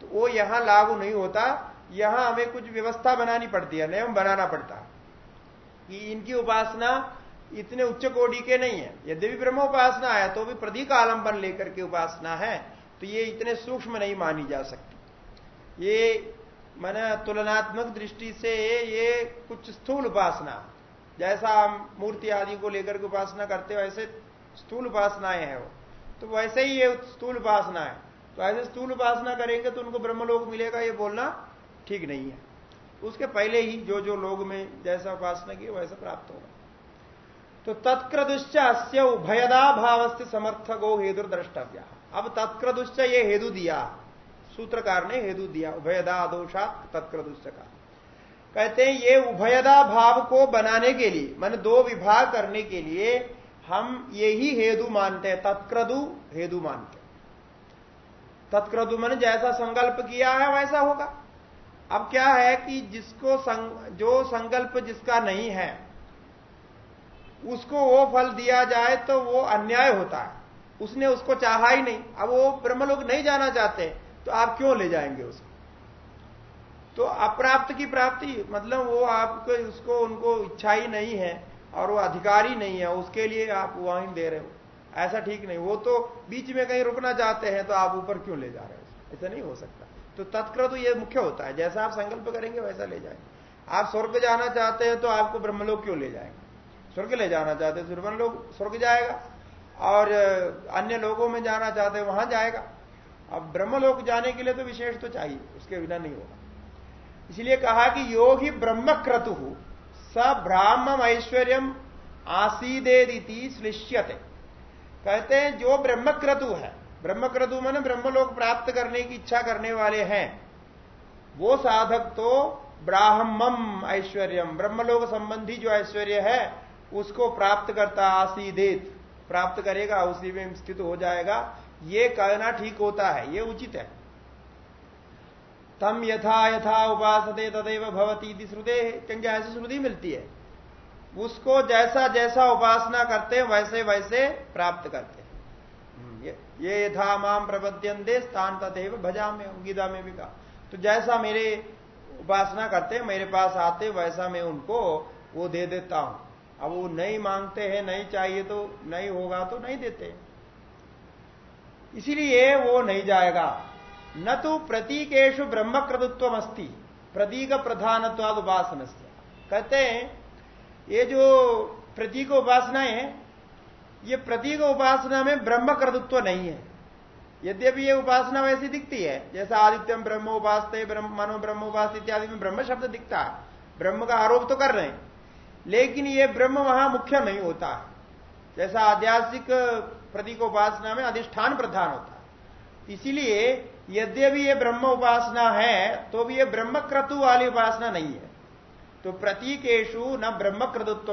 तो वो यहाँ लागू नहीं होता, यहाँ हमें कुछ व्यवस्था बनानी पड़ती है, नियम बनाना पड़ता कि इनकी उपासना इतने उच्च कोटि के नहीं है। यद्यपि ब्रह्म उपासना है तो भी प्रतीक आलंबन लेकर के उपासना है तो ये इतने सूक्ष्म नहीं मानी जा सकती। ये मैंने तुलनात्मक दृष्टि से ये कुछ स्थूल उपासना, जैसा हम मूर्ति आदि को लेकर के उपासना करते ऐसे स्थूल उपासनाएँ हैं वो। तो वैसे ही ये स्थूल उपासना है। तो ऐसे स्थूल उपासना करेंगे तो उनको ब्रह्मलोक मिलेगा, ये बोलना ठीक नहीं है। उसके पहले ही जो जो लोग में जैसा उपासना की वैसा प्राप्त होगा। तो तत्क्रदुश्च अस्य उभयदा भाव से समर्थको हेतु द्रष्टव्य। अब तत्क्रदुश्च ये हेतु दिया। सूत्रकार ने हेतु दिया, उभयदा दोषात तत्क्रदुश्च का। कहते हैं, ये उभयदा भाव को बनाने के लिए, मान दो विभाग करने के लिए, हम यही हेतु मानते हैं, तत्क्रदु हेतु मानते तत्क्रदु मन जैसा संकल्प किया है वैसा होगा। अब क्या है कि जिसको संग, जो संकल्प जिसका नहीं है उसको वो फल दिया जाए तो वो अन्याय होता है। उसने उसको चाहा ही नहीं। अब वो ब्रह्मलोक नहीं जाना चाहते तो आप क्यों ले जाएँगे उसको? तो अप्राप्त की प्राप्ति मतलब वो आपको उसको उनको इच्छा ही नहीं है और वो अधिकारी नहीं है उसके लिए आप वहीं दे रहे हो। ऐसा ठीक नहीं। वो तो बीच में कहीं रुकना चाहते हैं तो आप ऊपर क्यों ले जा रहे हो? ऐसा नहीं हो सकता। तो तत्कृत तो ये मुख्य होता है। जैसा आप संकल्प करेंगे, वैसा ले जाएँगे। आप स्वर्ग जाना चाहते हैं तो आपको ब्रह्मलोक क्यों ले जाएँगे? स्वर्ग ले जाना चाहते हैं तो लोग स्वर्ग जाएगा। और अन्य लोगों में जाना चाहते हैं, वहाँ जाएगा। अब ब्रह्मलोक जाने के लिए तो विशेष तो चाहिए, उसके बिना नहीं होगा। इसलिए कहा कि योग ही ब्रह्म क्रतु स ब्राह्मण ऐश्वर्यम आसीदेदिति श्लिष्यते कहते हैं, जो ब्रह्मक्रतु है ब्रह्म क्रतु मन ब्रह्मलोक प्राप्त करने की इच्छा करने वाले हैं। वो साधक तो ब्राह्मम ऐश्वर्यम, ब्रह्मलोक संबंधी जो ऐश्वर्य है, उसको प्राप्त करता आसीदेत। प्राप्त करेगा, उसी में स्थित हो जाएगा। ये कहना ठीक होता है, ये उचित है। तम यथा यथा उपासते तदेव भवती श्रुदे क्योंकि ऐसी श्रुति मिलती है। उसको जैसा जैसा उपासना करते हैं वैसे वैसे प्राप्त करते हैं। हम्म, ये यथा माम प्रबद्यंदे स्थान तदेव भजा में गीता में भी कहा। तो जैसा मेरे उपासना करते हैं मेरे पास आते वैसा मैं उनको वो दे देता हूँ। अब वो नहीं मांगते हैं नहीं चाहिए तो नहीं होगा तो नहीं देते इसीलिए वो नहीं जाएगा। न तो प्रतीकेशु ब्रह्म क्रदुत्व अस्ति प्रतीक प्रधानत्वाद उपासन कहते हैं ये जो प्रतीक उपासना है, ये प्रतीक उपासना में ब्रह्म क्रदुत्व नहीं है। यद्यपि ये उपासना वैसी दिखती है, जैसा आदित्यम ब्रह्म उपास मनो ब्रह्म उपास इत्यादि में ब्रह्म शब्द दिखता है। ब्रह्म का आरोप तो कर रहे हैं, लेकिन ये ब्रह्म वहाँ मुख्य नहीं होता जैसा आध्यात्मिक प्रतीक उपासना में अधिष्ठान प्रधान होता है। इसीलिए यद्यपि ये ब्रह्म उपासना है तो भी ये ब्रह्म क्रतु वाली उपासना नहीं है। तो प्रतीकेशु न ब्रह्म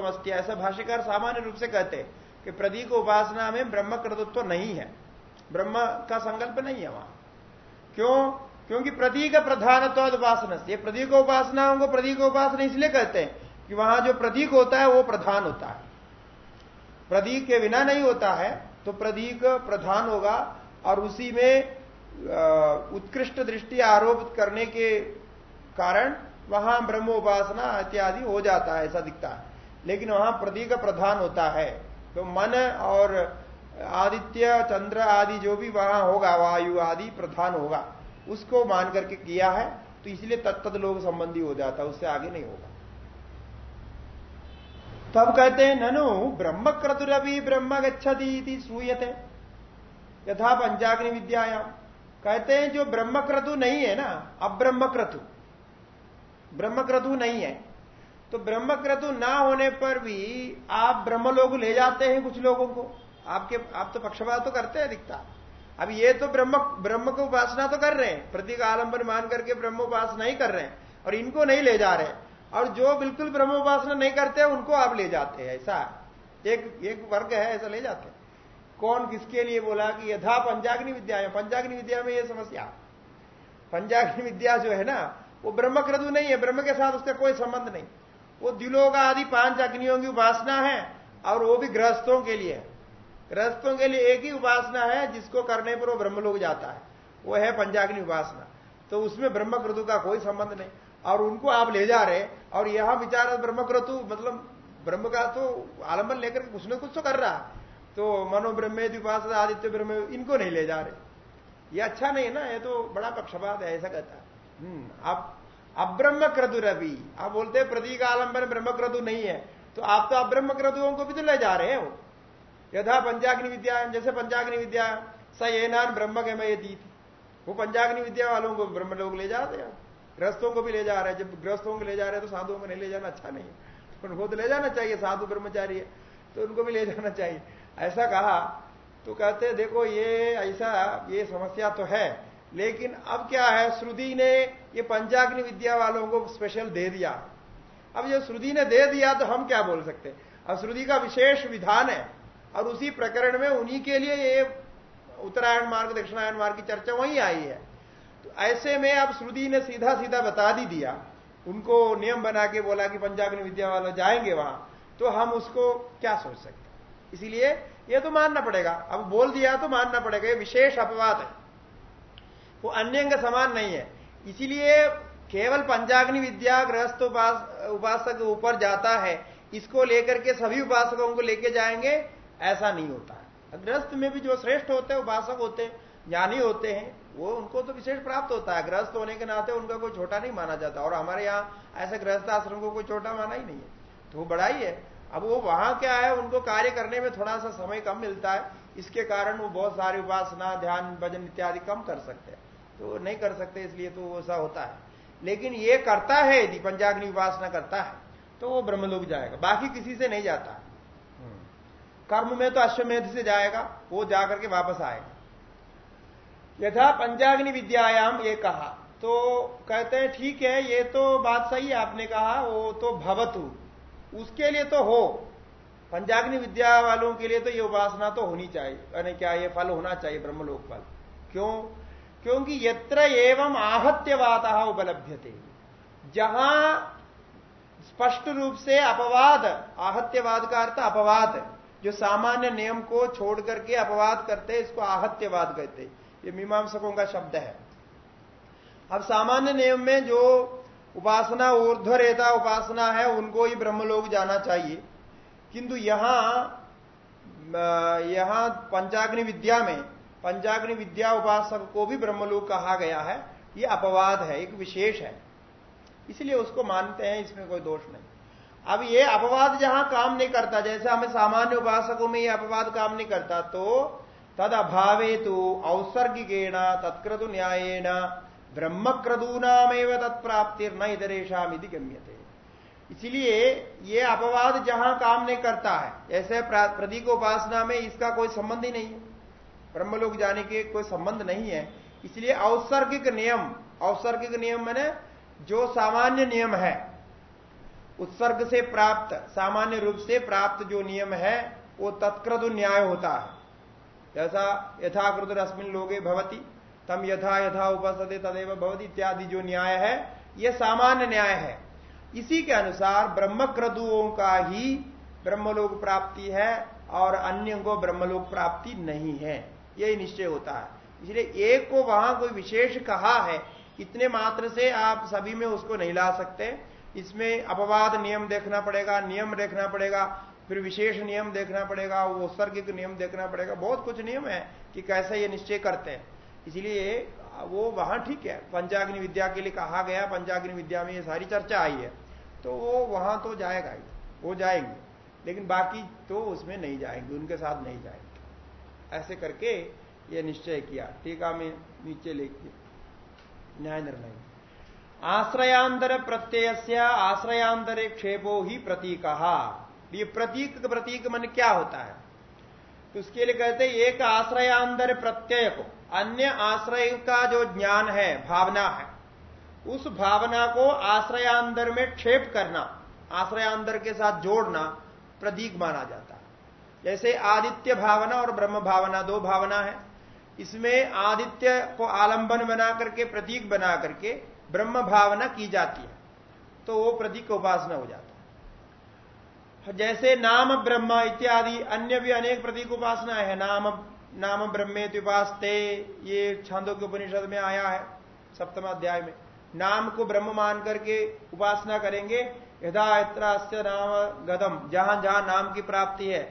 अस्त्य ऐसा भाष्यकार सामान्य रूप से कहते हैं कि प्रतीक उपासना में ब्रह्म क्रतुत्व नहीं है। ब्रह्म का संकल्प नहीं है वहाँ। क्यों? क्योंकि प्रतीक प्रधानत्व उपासना ये प्रतीक उपासनाओं को प्रतीक उपासना इसलिए कहते हैं कि वहाँ जो प्रतीक होता है वो प्रधान होता है। प्रतीक के बिना नहीं होता है तो प्रतीक प्रधान होगा और उसी में उत्कृष्ट दृष्टि आरोप करने के कारण वहाँ ब्रह्म उपासना इत्यादि हो जाता है, ऐसा दिखता है। लेकिन वहाँ प्रतीक प्रधान होता है। तो मन और आदित्य, चंद्र आदि जो भी वहाँ होगा, वायु आदि प्रधान होगा, उसको मान करके किया है तो इसलिए तत्त लोग संबंधी हो जाता है, उससे आगे नहीं होगा। तब कहते हैं, ननु ब्रह्म क्रतुरभी ब्रह्म गच्छती सूयते यथा पंचाग्नि विद्यायाम कहते हैं, जो ब्रह्म क्रतु नहीं है ना अब ब्रह्म क्रतु नहीं है। तो ब्रह्म क्रतु ना होने पर भी आप ब्रह्म लोग ले जाते हैं कुछ लोगों को। आपके, आप तो पक्षपात तो करते हैं दिखता अब ये तो ब्रह्म ब्रह्म को उपासना तो कर रहे हैं। प्रतीक आलंबन मान करके ब्रह्म उपासना ही कर रहे हैं और इनको नहीं ले जा रहे और जो बिल्कुल ब्रह्म उपासना नहीं करते, उनको आप ले जाते हैं, ऐसा एक एक वर्ग है, ऐसा ले जाते हैं। कौन किसके लिए बोला कि यथा पंचाग्नि विद्या है पंचाग्नि विद्या में यह समस्या। पंचाग्नि विद्या जो है ना वो ब्रह्म क्रदु नहीं है, ब्रह्म के साथ उसका कोई संबंध नहीं। वो दिलों का आदि पाँच अग्नियों की उपासना है और वो भी गृहस्थों के लिए। गृहस्थों के लिए एक ही उपासना है जिसको करने पर वो ब्रह्म लोग जाता है। वो है पंचाग्नि उपासना। तो उसमें ब्रह्म क्रदु का कोई संबंध नहीं। और उनको आप ले जा रहे और यहाँ विचार ब्रह्म क्रतु मतलब ब्रह्म का तो आलंबन लेकर कुछ न कुछ तो कर रहा तो मनो ब्रह्मे उपास आदित्य ब्रह्म इनको नहीं ले जा रहे। ये अच्छा नहीं ना, ये तो बड़ा पक्षपात है, ऐसा कहता है। आप अब्रह्म क्रतु रवि, आप बोलते हैं प्रतीक आलंबन ब्रह्म क्रतु नहीं है तो आप तो अब्रह्म क्रतुओं को भी तो ले जा रहे हो। यथा पंचाग्नि विद्या, जैसे पंचाग्नि विद्या, स ये नान ब्रह्म के मैं दी थी। वो पंचाग्नि विद्या वालों को ब्रह्म लोग ले जाते हैं। ग्रस्तों को भी ले जा रहे हैं। जब ग्रस्तों को ले जा रहे हैं तो साधुओं को नहीं ले जाना अच्छा नहीं है। उनको तो ले जाना चाहिए, साधु ब्रह्मचारी है तो उनको भी ले जाना चाहिए। ऐसा कहा तो कहते देखो ये ऐसा, ये समस्या तो है। लेकिन अब क्या है, श्रुति ने ये पंचाग्नि विद्या वालों को स्पेशल दे दिया। अब जो श्रुति ने दे दिया तो हम क्या बोल सकते? अब श्रुति का विशेष विधान है और उसी प्रकरण में उन्हीं के लिए ये उत्तरायण मार्ग, दक्षिणायन मार्ग की चर्चा वहीं आई है। तो ऐसे में अब श्रुति ने सीधा सीधा बता दी दिया। उनको नियम बना के बोला कि पंजाग्नि विद्या वाले जाएँगे वहाँ तो हम उसको क्या सोच सकते इसीलिए ये तो मानना पड़ेगा। अब बोल दिया तो मानना पड़ेगा। ये विशेष अपवाद है। वो अन्य अंग समान नहीं है। इसीलिए केवल पंचाग्नि विद्या गृहस्थ उपास, उपासक ऊपर जाता है, इसको लेकर के सभी उपासकों को लेके जाएँगे, ऐसा नहीं होता गृहस्थ में भी जो श्रेष्ठ होते हैं, उपासक होते हैं, ज्ञानी होते हैं, वो उनको तो विशेष प्राप्त होता है। गृहस्थ होने के नाते उनका कोई छोटा नहीं माना जाता। और हमारे यहाँ ऐसे गृहस्थ आश्रम को कोई छोटा माना ही नहीं है। तो वो बड़ा ही है। अब वो वहाँ क्या है, उनको कार्य करने में थोड़ा सा समय कम मिलता है। इसके कारण वो बहुत सारी उपासना, ध्यान, भजन इत्यादि कम कर सकते हैं। तो नहीं कर सकते इसलिए तो ऐसा होता है। लेकिन ये करता है यदि पंचाग्नि उपासना करता है तो वो ब्रह्मलोक जाएगा बाकी किसी से नहीं जाता। हम्म। कर्म में तो अश्वमेध से जाएगा वो जाकर के वापस आएगा। यथा पंचाग्नि विद्यायाम ये कहा। तो कहते हैं ठीक है ये तो बात सही है आपने कहा वो तो भवतु। उसके लिए तो हो। पंचाग्नि विद्या वालों के लिए तो ये उपासना तो होनी चाहिए। यानी क्या ये फल होना चाहिए ब्रह्मलोक फल? क्यों? क्योंकि यत्र एवं आहत्यवाद उपलब्ध थे जहाँ स्पष्ट रूप से अपवाद, आहत्यवाद का अर्थ अपवाद, जो सामान्य नियम को छोड़ करके अपवाद करते इसको आहत्यवाद कहते ये मीमांसकों का शब्द है। अब सामान्य नियम में जो उपासना, ऊर्ध्वरेता उपासना है, उनको ही ब्रह्मलोक जाना चाहिए। किंतु यहाँ यहाँ पंचाग्नि विद्या में पंचाग्नि विद्या उपासक को भी ब्रह्मलोक कहा गया है। ये अपवाद है, एक विशेष है। इसलिए उसको मानते हैं, इसमें कोई दोष नहीं। अब ये अपवाद जहाँ काम नहीं करता, जैसे हमें सामान्य उपासकों में ये अपवाद काम नहीं करता तो तद अभावे तो औसर्गिकेण, तत्क्रतु न्यायेण न इधरेशा गम्य गम्यते। इसलिए ये अपवाद जहाँ काम नहीं करता है ऐसे प्रतीक उपासना में इसका कोई संबंध ही नहीं है। ब्रह्मलोक जाने के कोई संबंध नहीं है। इसलिए औसर्गिक नियम औसर्गिक नियम मैंने जो सामान्य नियम है, उत्सर्ग से प्राप्त, सामान्य रूप से प्राप्त जो नियम है, वो तत्कृत न्याय होता है। जैसा यथाकृत रश्मिन लोगे भवती तम यथा यथा उपस्थित तदेव भवती इत्यादि जो न्याय है यह सामान्य न्याय है। इसी के अनुसार ब्रह्मक्रदुओं का ही ब्रह्मलोक प्राप्ति है और अन्य को ब्रह्मलोक प्राप्ति नहीं है। यही निश्चय होता है। इसलिए एक को वहाँ कोई विशेष कहा है, इतने मात्र से आप सभी में उसको नहीं ला सकते। इसमें अपवाद नियम देखना पड़ेगा, नियम देखना पड़ेगा, फिर विशेष नियम देखना पड़ेगा, वो सर्गिक नियम देखना पड़ेगा। बहुत कुछ नियम है कि कैसे ये निश्चय करते हैं। इसलिए वो वहाँ ठीक है। पंचाग्नि विद्या के लिए कहा गया, पंचाग्नि विद्या में ये सारी चर्चा आई है। तो वो वहाँ तो जाएगा ही, वो जाएँगे। लेकिन बाकी तो उसमें नहीं जाएँगे, उनके साथ नहीं जाएँगे। ऐसे करके ये निश्चय किया। टीका में नीचे लिखिए न्याय निर्णय। आश्रयांतर प्रत्यय आश्रयांतर क्षेपो ही प्रतीक। ये प्रतीक प्रतीक मन क्या होता है? तो उसके लिए कहते हैं, एक आश्रयांतर प्रत्यय को, अन्य आश्रय का जो ज्ञान है, भावना है, उस भावना को आश्रयांतर में क्षेप करना, आश्रयांतर के साथ जोड़ना प्रतीक माना जाता जैसे आदित्य भावना और ब्रह्म भावना, दो भावना है। इसमें आदित्य को आलंबन बना करके, प्रतीक बना करके ब्रह्म भावना की जाती है तो वो प्रतीक उपासना हो जाता है। जैसे नाम ब्रह्म इत्यादि, अन्य भी अनेक प्रतीक उपासना है। नाम नाम ब्रह्मे ब्रह्मेत्युपास्ते ये छांदों के उपनिषद में आया है, सप्तम अध्याय में। नाम को ब्रह्म मान करके उपासना करेंगे, यदा इत्रास्य नाम गदम, जहाँ जहाँ नाम की प्राप्ति है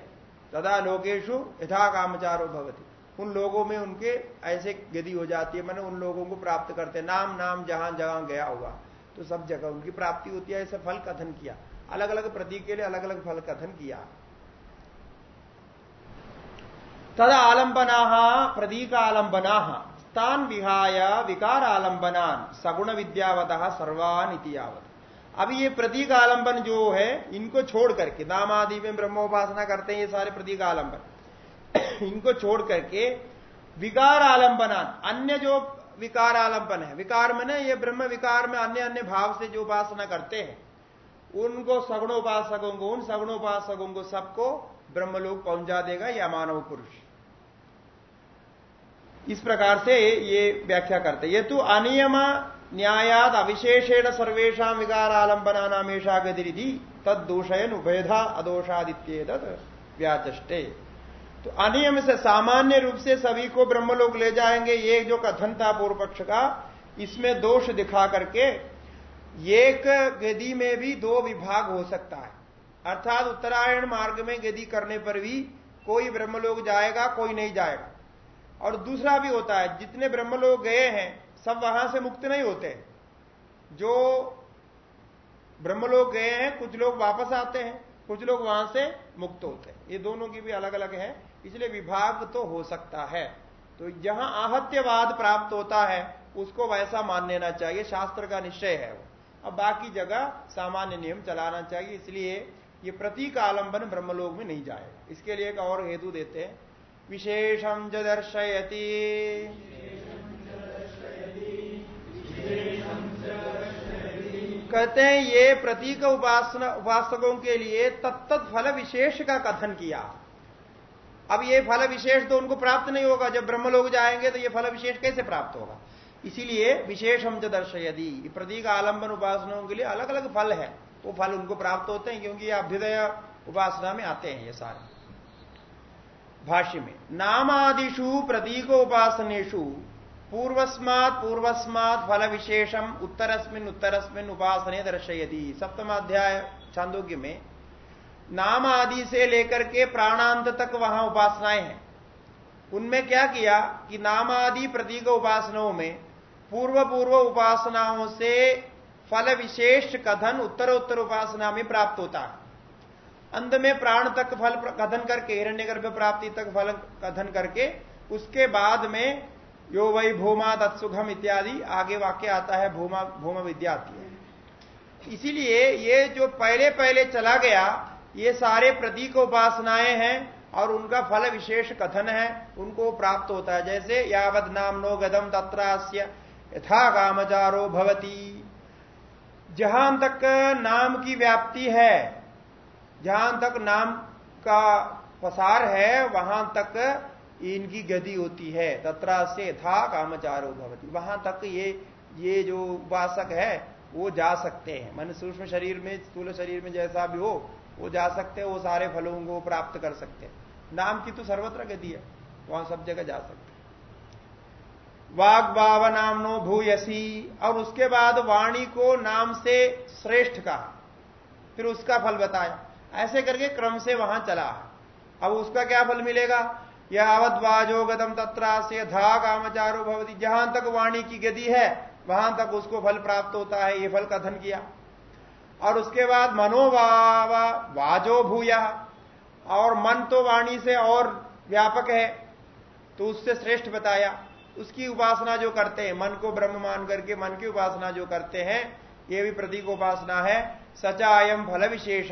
तदा लोकेशु यथा कामचारो भवती। उन लोगों में उनके ऐसे गति हो जाती है, मैंने उन लोगों को प्राप्त करते नाम नाम, जहाँ जहाँ गया हुआ तो सब जगह उनकी प्राप्ति होती है। ऐसे फल कथन किया। अलग अलग प्रतीक के लिए अलग अलग फल कथन किया। तदा आलंबना प्रतीक आलंबना तान विहाय विकार आलंबनान सगुण विद्यावत सर्वान इतियावत अब ये प्रतीक आलंबन जो है, इनको छोड़ करके नाम आदि में ब्रह्मोपासना करते हैं ये सारे प्रतीक आलंबन। *coughs* इनको छोड़ करके विकार आलंबनान अन्य जो विकार आलंबन है, विकार में ना, ये ब्रह्म विकार में अन्य अन्य भाव से जो उपासना करते हैं, उनको सगुणोपासकों को, उन सगुणोपासकों को सबको ब्रह्मलोक पहुँचा देगा या मानव पुरुष। इस प्रकार से ये व्याख्या करते ये तो अनियम न्यायाद अविशेषेण सर्वेशा विकार विकारालंबना नामेशा गतिरिधि तद दोषयन उभयधा अदोषादित्य व्याचष्टे। तो अनियम से सामान्य रूप से सभी को ब्रह्मलोक ले जाएँगे, ये जो कथन था पूर्व पक्ष का इसमें दोष दिखा करके एक गति में भी दो विभाग हो सकता है। अर्थात उत्तरायण मार्ग में गति करने पर भी कोई ब्रह्मलोक जाएगा, कोई नहीं जाएगा। और दूसरा भी होता है, जितने ब्रह्मलोक गए हैं सब वहाँ से मुक्त नहीं होते। जो ब्रह्मलोक गए हैं, कुछ लोग वापस आते हैं, कुछ लोग वहाँ से मुक्त होते हैं। ये दोनों की भी अलग अलग है, इसलिए विभाग तो हो सकता है। तो जहाँ आहत्यवाद प्राप्त होता है, उसको वैसा मान लेना चाहिए, शास्त्र का निश्चय है वो। अब बाकी जगह सामान्य नियम चलाना चाहिए, इसलिए ये प्रतीक आलंबन ब्रह्मलोक में नहीं जाएगा इसके लिए एक और हेतु देते हैं। विशेषम ज दर्शयती। कहते हैं, ये प्रतीक उपासना, उपासकों के लिए तत्त फल विशेष का कथन किया। अब ये फल विशेष तो उनको प्राप्त नहीं होगा। जब ब्रह्म लोग जाएँगे तो ये फल विशेष कैसे प्राप्त होगा? इसीलिए विशेष हम जो दर्शयदी प्रतीक आलंबन उपासनाओं के लिए अलग अलग फल है। वो फल उनको प्राप्त होते हैं क्योंकि ये अभ्युदय उपासना में आते हैं ये सारे। भाष्य में नामादिशु प्रतीक उपासनेशु पूर्वस्मात् पूर्वस्मात् फल विशेषम उत्तरस्मिन उत्तरस्मिन उपासने दर्शयती। सप्तमाध्याय छांदोग्य में नाम आदि से लेकर के प्राणांत तक वहाँ उपासनाएँ हैं। उनमें क्या किया कि नाम आदि प्रतीक उपासनाओं में पूर्व पूर्व उपासनाओं से फल विशेष कथन उत्तर उत्तर उपासना में प्राप्त होता है। अंत में प्राण तक फल कथन करके, हिरण्यगर्भ प्राप्ति तक फल कथन करके, उसके बाद में यो वही भूमा तत्सुखम इत्यादि। आगे वाक्य आता है, भूमा, भूम विद्या आती है। इसीलिए ये जो पहले पहले चला गया, ये सारे प्रतीक उपासनाएँ हैं और उनका फल विशेष कथन है, उनको प्राप्त होता है। जैसे यावद नाम नो गदम तत्रास्य यथा कामचारो भवती। जहाँ तक नाम की व्याप्ति है, जहाँ तक नाम का पसार है, वहाँ तक इनकी गति होती है, तत्रा से था, कामचारो भवती। वहाँ तक ये ये जो उपासक है, वो जा सकते हैं। मन सूक्ष्म शरीर में, स्थूल शरीर में जैसा भी हो, वो जा सकते हैं, वो सारे फलों को प्राप्त कर सकते हैं। नाम की तो सर्वत्र गति है, वहाँ सब जगह जा सकते वाग बाव नामनो भूयसी, और उसके बाद वाणी को नाम से श्रेष्ठ कहा। फिर उसका फल बताया। ऐसे करके क्रम से वहाँ चला। अब उसका क्या फल मिलेगा? अवध वाजो गदम तत्रा से धा कामचारो भवती। जहाँ तक वाणी की गति है, वहाँ तक उसको फल प्राप्त होता है, ये फल कथन किया। और उसके बाद मनोवावा वाजो भूया। और मन तो वाणी से और व्यापक है तो उससे श्रेष्ठ बताया। उसकी उपासना जो करते हैं, मन को ब्रह्म मान करके मन की उपासना जो करते हैं, ये भी प्रतीक उपासना है। सचायम फल विशेष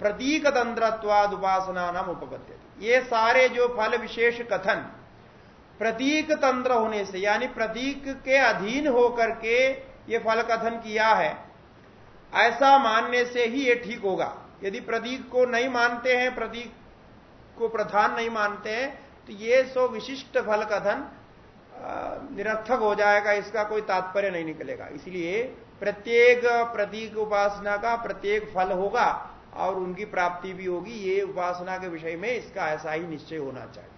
प्रतीक तंत्रत्वाद उपासना नाम उपपद्य ये सारे जो फल विशेष कथन प्रतीक तंत्र होने से, यानी प्रतीक के अधीन होकर के ये फल कथन किया है, ऐसा मानने से ही ये ठीक होगा। यदि प्रतीक को नहीं मानते हैं, प्रतीक को प्रधान नहीं मानते हैं तो ये सो विशिष्ट फल कथन निरर्थक हो जाएगा, इसका कोई तात्पर्य नहीं निकलेगा। इसलिए प्रत्येक प्रतीक उपासना का प्रत्येक फल होगा। और उनकी प्राप्ति भी होगी, ये उपासना के विषय में इसका ऐसा ही निश्चय होना चाहिए।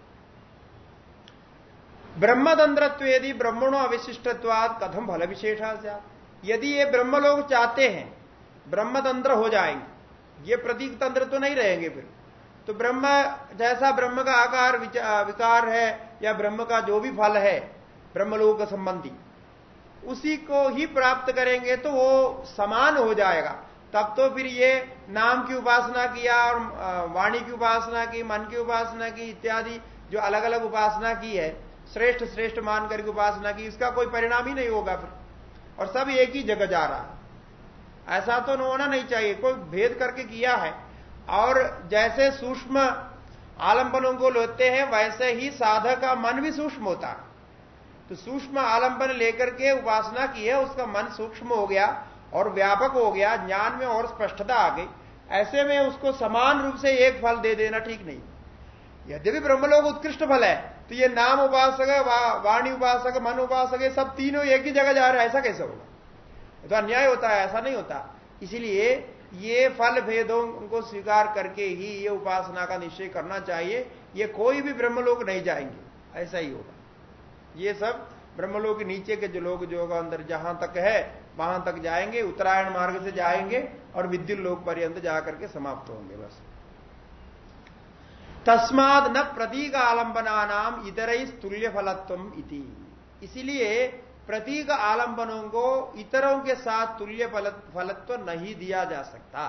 ब्रह्मतंत्रत्व यदि ब्रह्मणो अविशिष्टत्वाद कथम फल विशेषा यदि ये ब्रह्म लोग चाहते हैं, ब्रह्मतंत्र हो जाएँगे, ये प्रतीक तंत्र तो नहीं रहेंगे फिर। तो ब्रह्म, जैसा ब्रह्म का आकार विकार है, या ब्रह्म का जो भी फल है, ब्रह्मलोक संबंधी, उसी को ही प्राप्त करेंगे तो वो समान हो जाएगा। तब तो फिर ये नाम की उपासना किया और वाणी की उपासना की, मन की उपासना की इत्यादि जो अलग अलग उपासना की है श्रेष्ठ श्रेष्ठ मान करके उपासना की, इसका कोई परिणाम ही नहीं होगा फिर। और सब एक ही जगह जा रहा ऐसा तो होना नहीं चाहिए, कोई भेद करके किया है। और जैसे सूक्ष्म आलंबनों को लेते हैं, वैसे ही साधक का मन भी सूक्ष्म होता है। तो सूक्ष्म आलंबन लेकर के उपासना की है, उसका मन सूक्ष्म हो गया और व्यापक हो गया, ज्ञान में और स्पष्टता आ गई। ऐसे में उसको समान रूप से एक फल दे देना ठीक नहीं। यद्यपि ब्रह्मलोक उत्कृष्ट फल है तो ये नाम उपासक वाणी उपासक, मन उपासक सब तीनों एक ही जगह जा रहे ऐसा कैसे होगा? तो अन्याय होता है, ऐसा नहीं होता। इसीलिए ये फल भेदों को स्वीकार करके ही ये उपासना का निश्चय करना चाहिए। ये कोई भी ब्रह्मलोक नहीं जाएँगे, ऐसा ही होगा। ये सब ब्रह्मलोक नीचे के जो लोग, जो अंदर जहाँ तक है वहाँ तक जाएँगे, उत्तरायण मार्ग से जाएँगे और विद्युत लोक पर्यंत जाकर के समाप्त होंगे बस। तस्माद न प्रतीक आलंबना नाम इतर तुल्य फलत्व इति। इसीलिए प्रतीक आलंबनों को इतरों के साथ तुल्य फलत्व नहीं दिया जा सकता।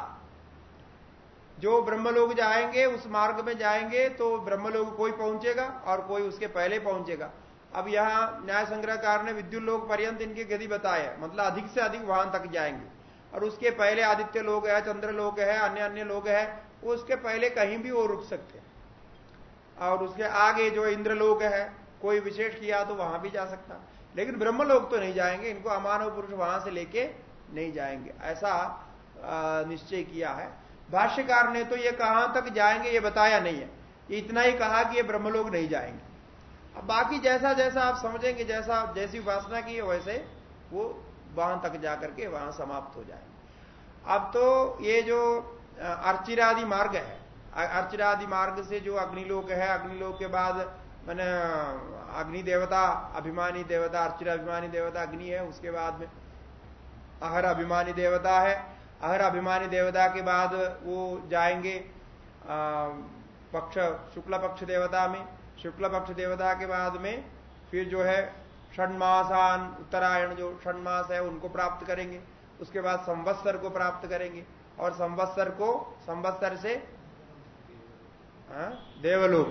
जो ब्रह्मलोक जाएँगे, उस मार्ग में जाएँगे तो ब्रह्मलोक कोई पहुंचेगा और कोई उसके पहले पहुंचेगा। अब यहाँ न्याय संग्रहकार ने विद्युत लोक पर्यंत इनके गति बताया मतलब अधिक से अधिक वहाँ तक जाएँगे। और उसके पहले आदित्य लोग है, चंद्र लोग है, अन्य अन्य लोग है, उसके पहले कहीं भी वो रुक सकते हैं। और उसके आगे जो इंद्र लोग है, कोई विशेष किया तो वहाँ भी जा सकता। लेकिन ब्रह्म लोग तो नहीं जाएँगे, इनको अमानव पुरुष वहाँ से लेके नहीं जाएँगे। ऐसा निश्चय किया है। भाष्यकार ने तो ये कहाँ तक जाएँगे ये बताया नहीं है। इतना ही कहा कि ये ब्रह्मलोक नहीं जाएँगे। अब बाकी जैसा जैसा आप समझेंगे, जैसा जैसी उपासना की है, वैसे वो वहाँ तक जाकर के वहाँ समाप्त हो जाए अब तो ये जो अर्चिरादि मार्ग है अर्चिरादि मार्ग से जो अग्निलोक है, अग्निलोक के बाद, मैंने अग्नि देवता, अभिमानी देवता अर्चिरा अभिमानी देवता अग्नि है, उसके बाद में अहर अभिमानी देवता है। अहर अभिमानी देवता के बाद वो जाएँगे पक्ष, शुक्ल पक्ष देवता में। शुक्ल पक्ष देवता के बाद में फिर जो है षणमासान उत्तरायण जो षणमास है उनको प्राप्त करेंगे। उसके बाद संवत्सर को प्राप्त करेंगे। और संवत्सर को संवत्सर से हाँ, देवलोक।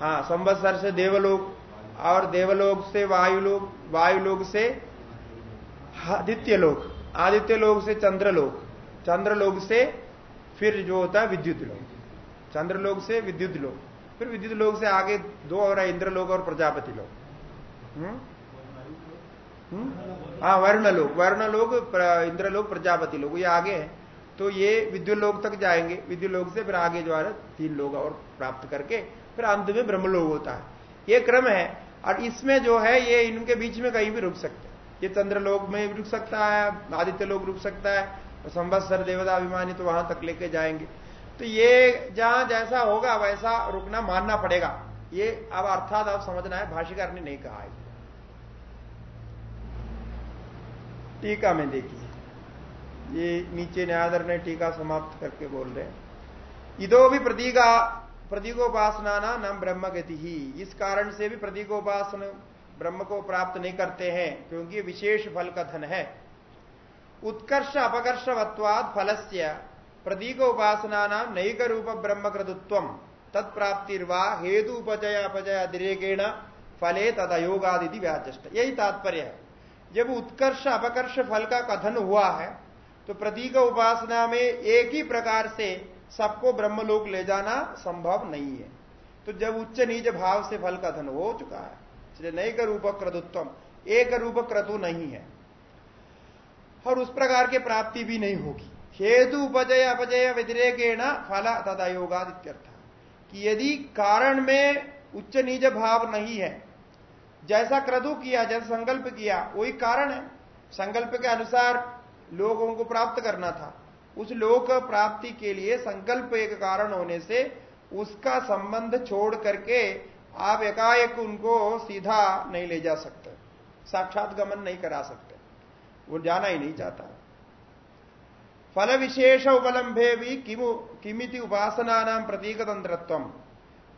हाँ संवत्सर से देवलोक और देवलोक से वायुलोक वायुलोक से आदित्य लोक आदित्य लोक से चंद्रलोक। चंद्रलोक से फिर जो होता है विद्युत लोक। चंद्रलोक से विद्युत लोक। फिर विद्युत लोग से आगे दो और इंद्र लोग और प्रजापति लोक हम्म? हम्म? हाँ वर्ण लोग। वर्ण लोग इंद्र लोग, प्रजापति लोग, ये आगे है। तो ये विद्युत लोग तक जाएँगे। विद्युत लोग से फिर आगे जो है, तीन लोग और प्राप्त करके फिर अंत में ब्रह्म लोग होता है। ये क्रम है। और इसमें जो है, ये इनके बीच में कहीं भी रुक सकते हैं। ये चंद्र लोग में रुक सकता है, आदित्य लोग रुक सकता है संवत्सर देवता अभिमानी तो वहाँ तक लेके जाएँगे। तो ये जहाँ जैसा होगा वैसा रुकना मानना पड़ेगा। ये अब अर्थात आप समझना है भाषिकार ने नहीं कहा है। टीका में देखिए। ये नीचे न्यायाधर ने टीका समाप्त करके बोल रहे इदो भी प्रतीका प्रतीकोपासना ना नाम ब्रह्म गति ही इस कारण से भी प्रतीकोपासन ब्रह्म को प्राप्त नहीं करते हैं, क्योंकि विशेष फल कथन है। उत्कर्ष अपकर्षवत्वाद फलस्य प्रतीक उपासना नाम नैक रूप ब्रह्म कृतुत्व तत्प्राप्तिर्वा हेतु उपजय अपजय अतिरेकेण फले तद तदयोगादि व्याचष्ट। यही तात्पर्य है। जब उत्कर्ष, अपकर्ष फल का कथन हुआ है तो प्रतीक उपासना में एक ही प्रकार से सबको ब्रह्मलोक ले जाना संभव नहीं है। तो जब उच्च नीच भाव से फल कथन हो चुका है, इसलिए नैक रूप क्रतुत्व एक रूप क्रतु नहीं है। और उस प्रकार की प्राप्ति भी नहीं होगी। हेतु उपजय अपजय व्यतिरेकेण फल तदयोगादित्यर्थ। कि यदि कारण में उच्च नीच भाव नहीं है, जैसा क्रतु किया, जैसा संकल्प किया, वही कारण है। संकल्प के अनुसार लोगों को प्राप्त करना था। उस लोक प्राप्ति के लिए संकल्प एक कारण होने से उसका संबंध छोड़ करके आप एकाएक उनको सीधा नहीं ले जा सकते। साक्षात गमन नहीं करा सकते। वो जाना ही नहीं चाहता। फल विशेष उपलम्भे भी किमिति उपासना नाम प्रतीक तंत्रत्व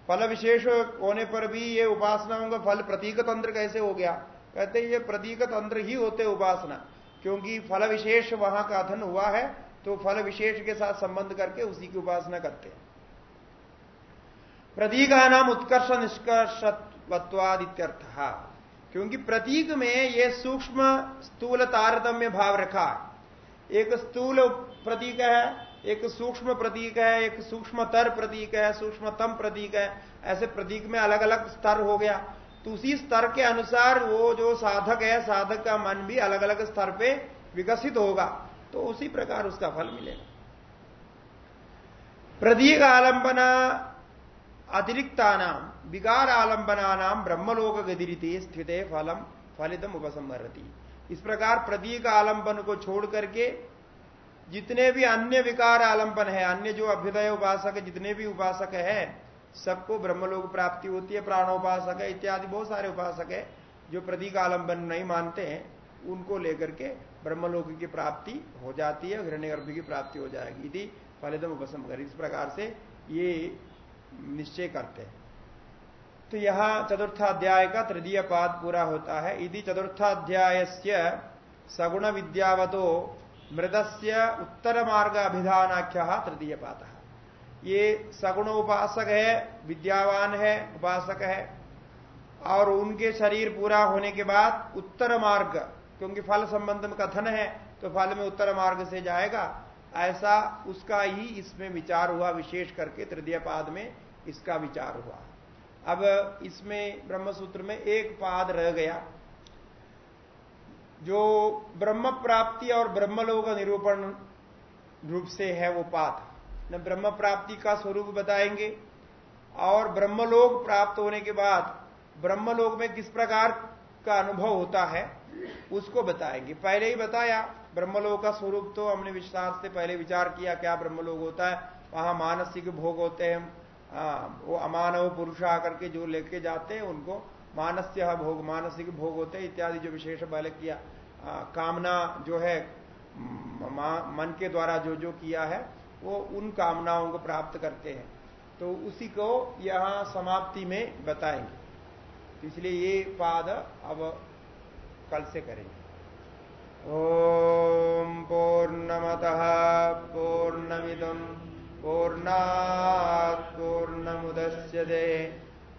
फल विशेष होने पर भी ये उपासनाओं का फल प्रतीक तंत्र कैसे हो गया? कहते ये प्रतीक तंत्र ही होते उपासना। क्योंकि फल विशेष वहाँ का अधन हुआ है तो फल विशेष के साथ संबंध करके उसी की उपासना करते हैं। प्रतीका नाम उत्कर्ष निष्कर्ष वत्वादित्यर्थ क्योंकि प्रतीक में यह सूक्ष्म स्थूल तारतम्य भाव रखा एक स्थूल प्रतीक है, एक सूक्ष्म प्रतीक है, एक सूक्ष्मतर प्रतीक है, सूक्ष्मतम प्रतीक है, ऐसे प्रतीक में अलग अलग स्तर हो गया। तो उसी स्तर के अनुसार वो जो साधक है, साधक का मन भी अलग अलग स्तर पे विकसित होगा तो उसी प्रकार उसका फल मिलेगा। प्रतीक आलंबना अतिरिक्ता नाम विकार आलंबना नाम ब्रह्मलोक गतिरिति स्थित फलम, फलितम उपसंहरती। इस प्रकार प्रतीक आलंबन को छोड़ करके जितने भी अन्य विकार आलंबन है, अन्य जो अभ्युदय उपासक जितने भी उपासक है, सबको ब्रह्मलोक प्राप्ति होती है, प्राणोपासक है, इत्यादि बहुत सारे उपासक है, जो प्रतीक आलंबन नहीं मानते हैं, उनको लेकर के ब्रह्मलोक की प्राप्ति हो जाती है हिरण्य गर्भ की प्राप्ति हो जाएगी। यदि फलितम उपसम कर। इस प्रकार से ये निश्चय करते हैं। तो यहाँ चतुर्थाध्याय का तृतीय पाद पूरा होता है। यदि चतुर्थाध्याय से सगुण विद्यावतो मृदस्य उत्तर मार्ग अभिधानाख्य तृतीय पात ये सगुण उपासक है, विद्यावान है, उपासक है, और उनके शरीर पूरा होने के बाद उत्तर मार्ग क्योंकि फल संबंध में कथन है तो फल में उत्तर मार्ग से जाएगा। ऐसा उसका ही इसमें विचार हुआ, विशेष करके तृतीय पाद में इसका विचार हुआ। अब इसमें ब्रह्मसूत्र में एक पाद रह गया। जो ब्रह्म प्राप्ति और ब्रह्मलोक निरूपण रूप से है वो पाद न ब्रह्म प्राप्ति का स्वरूप बताएँगे और ब्रह्मलोक प्राप्त होने के बाद ब्रह्मलोक में किस प्रकार का अनुभव होता है उसको बताएँगे। पहले ही बताया ब्रह्मलोक का स्वरूप तो हमने विश्वास से पहले विचार किया क्या ब्रह्मलोक होता है वहाँ मानसिक भोग होते हैं आ, वो अमानव पुरुष आकर के जो लेके जाते हैं उनको मानस्य भोग मानसिक भोग होते इत्यादि जो विशेष पहले किया आ, कामना जो है मन के द्वारा जो जो किया है वो उन कामनाओं को प्राप्त करते हैं। तो उसी को यहाँ समाप्ति में बताएँगे। इसलिए ये पाद अब कल से करेंगे। ॐ पूर्णमतः पूर्णमिदम् पूर्णात् पूर्णमुदस्यते।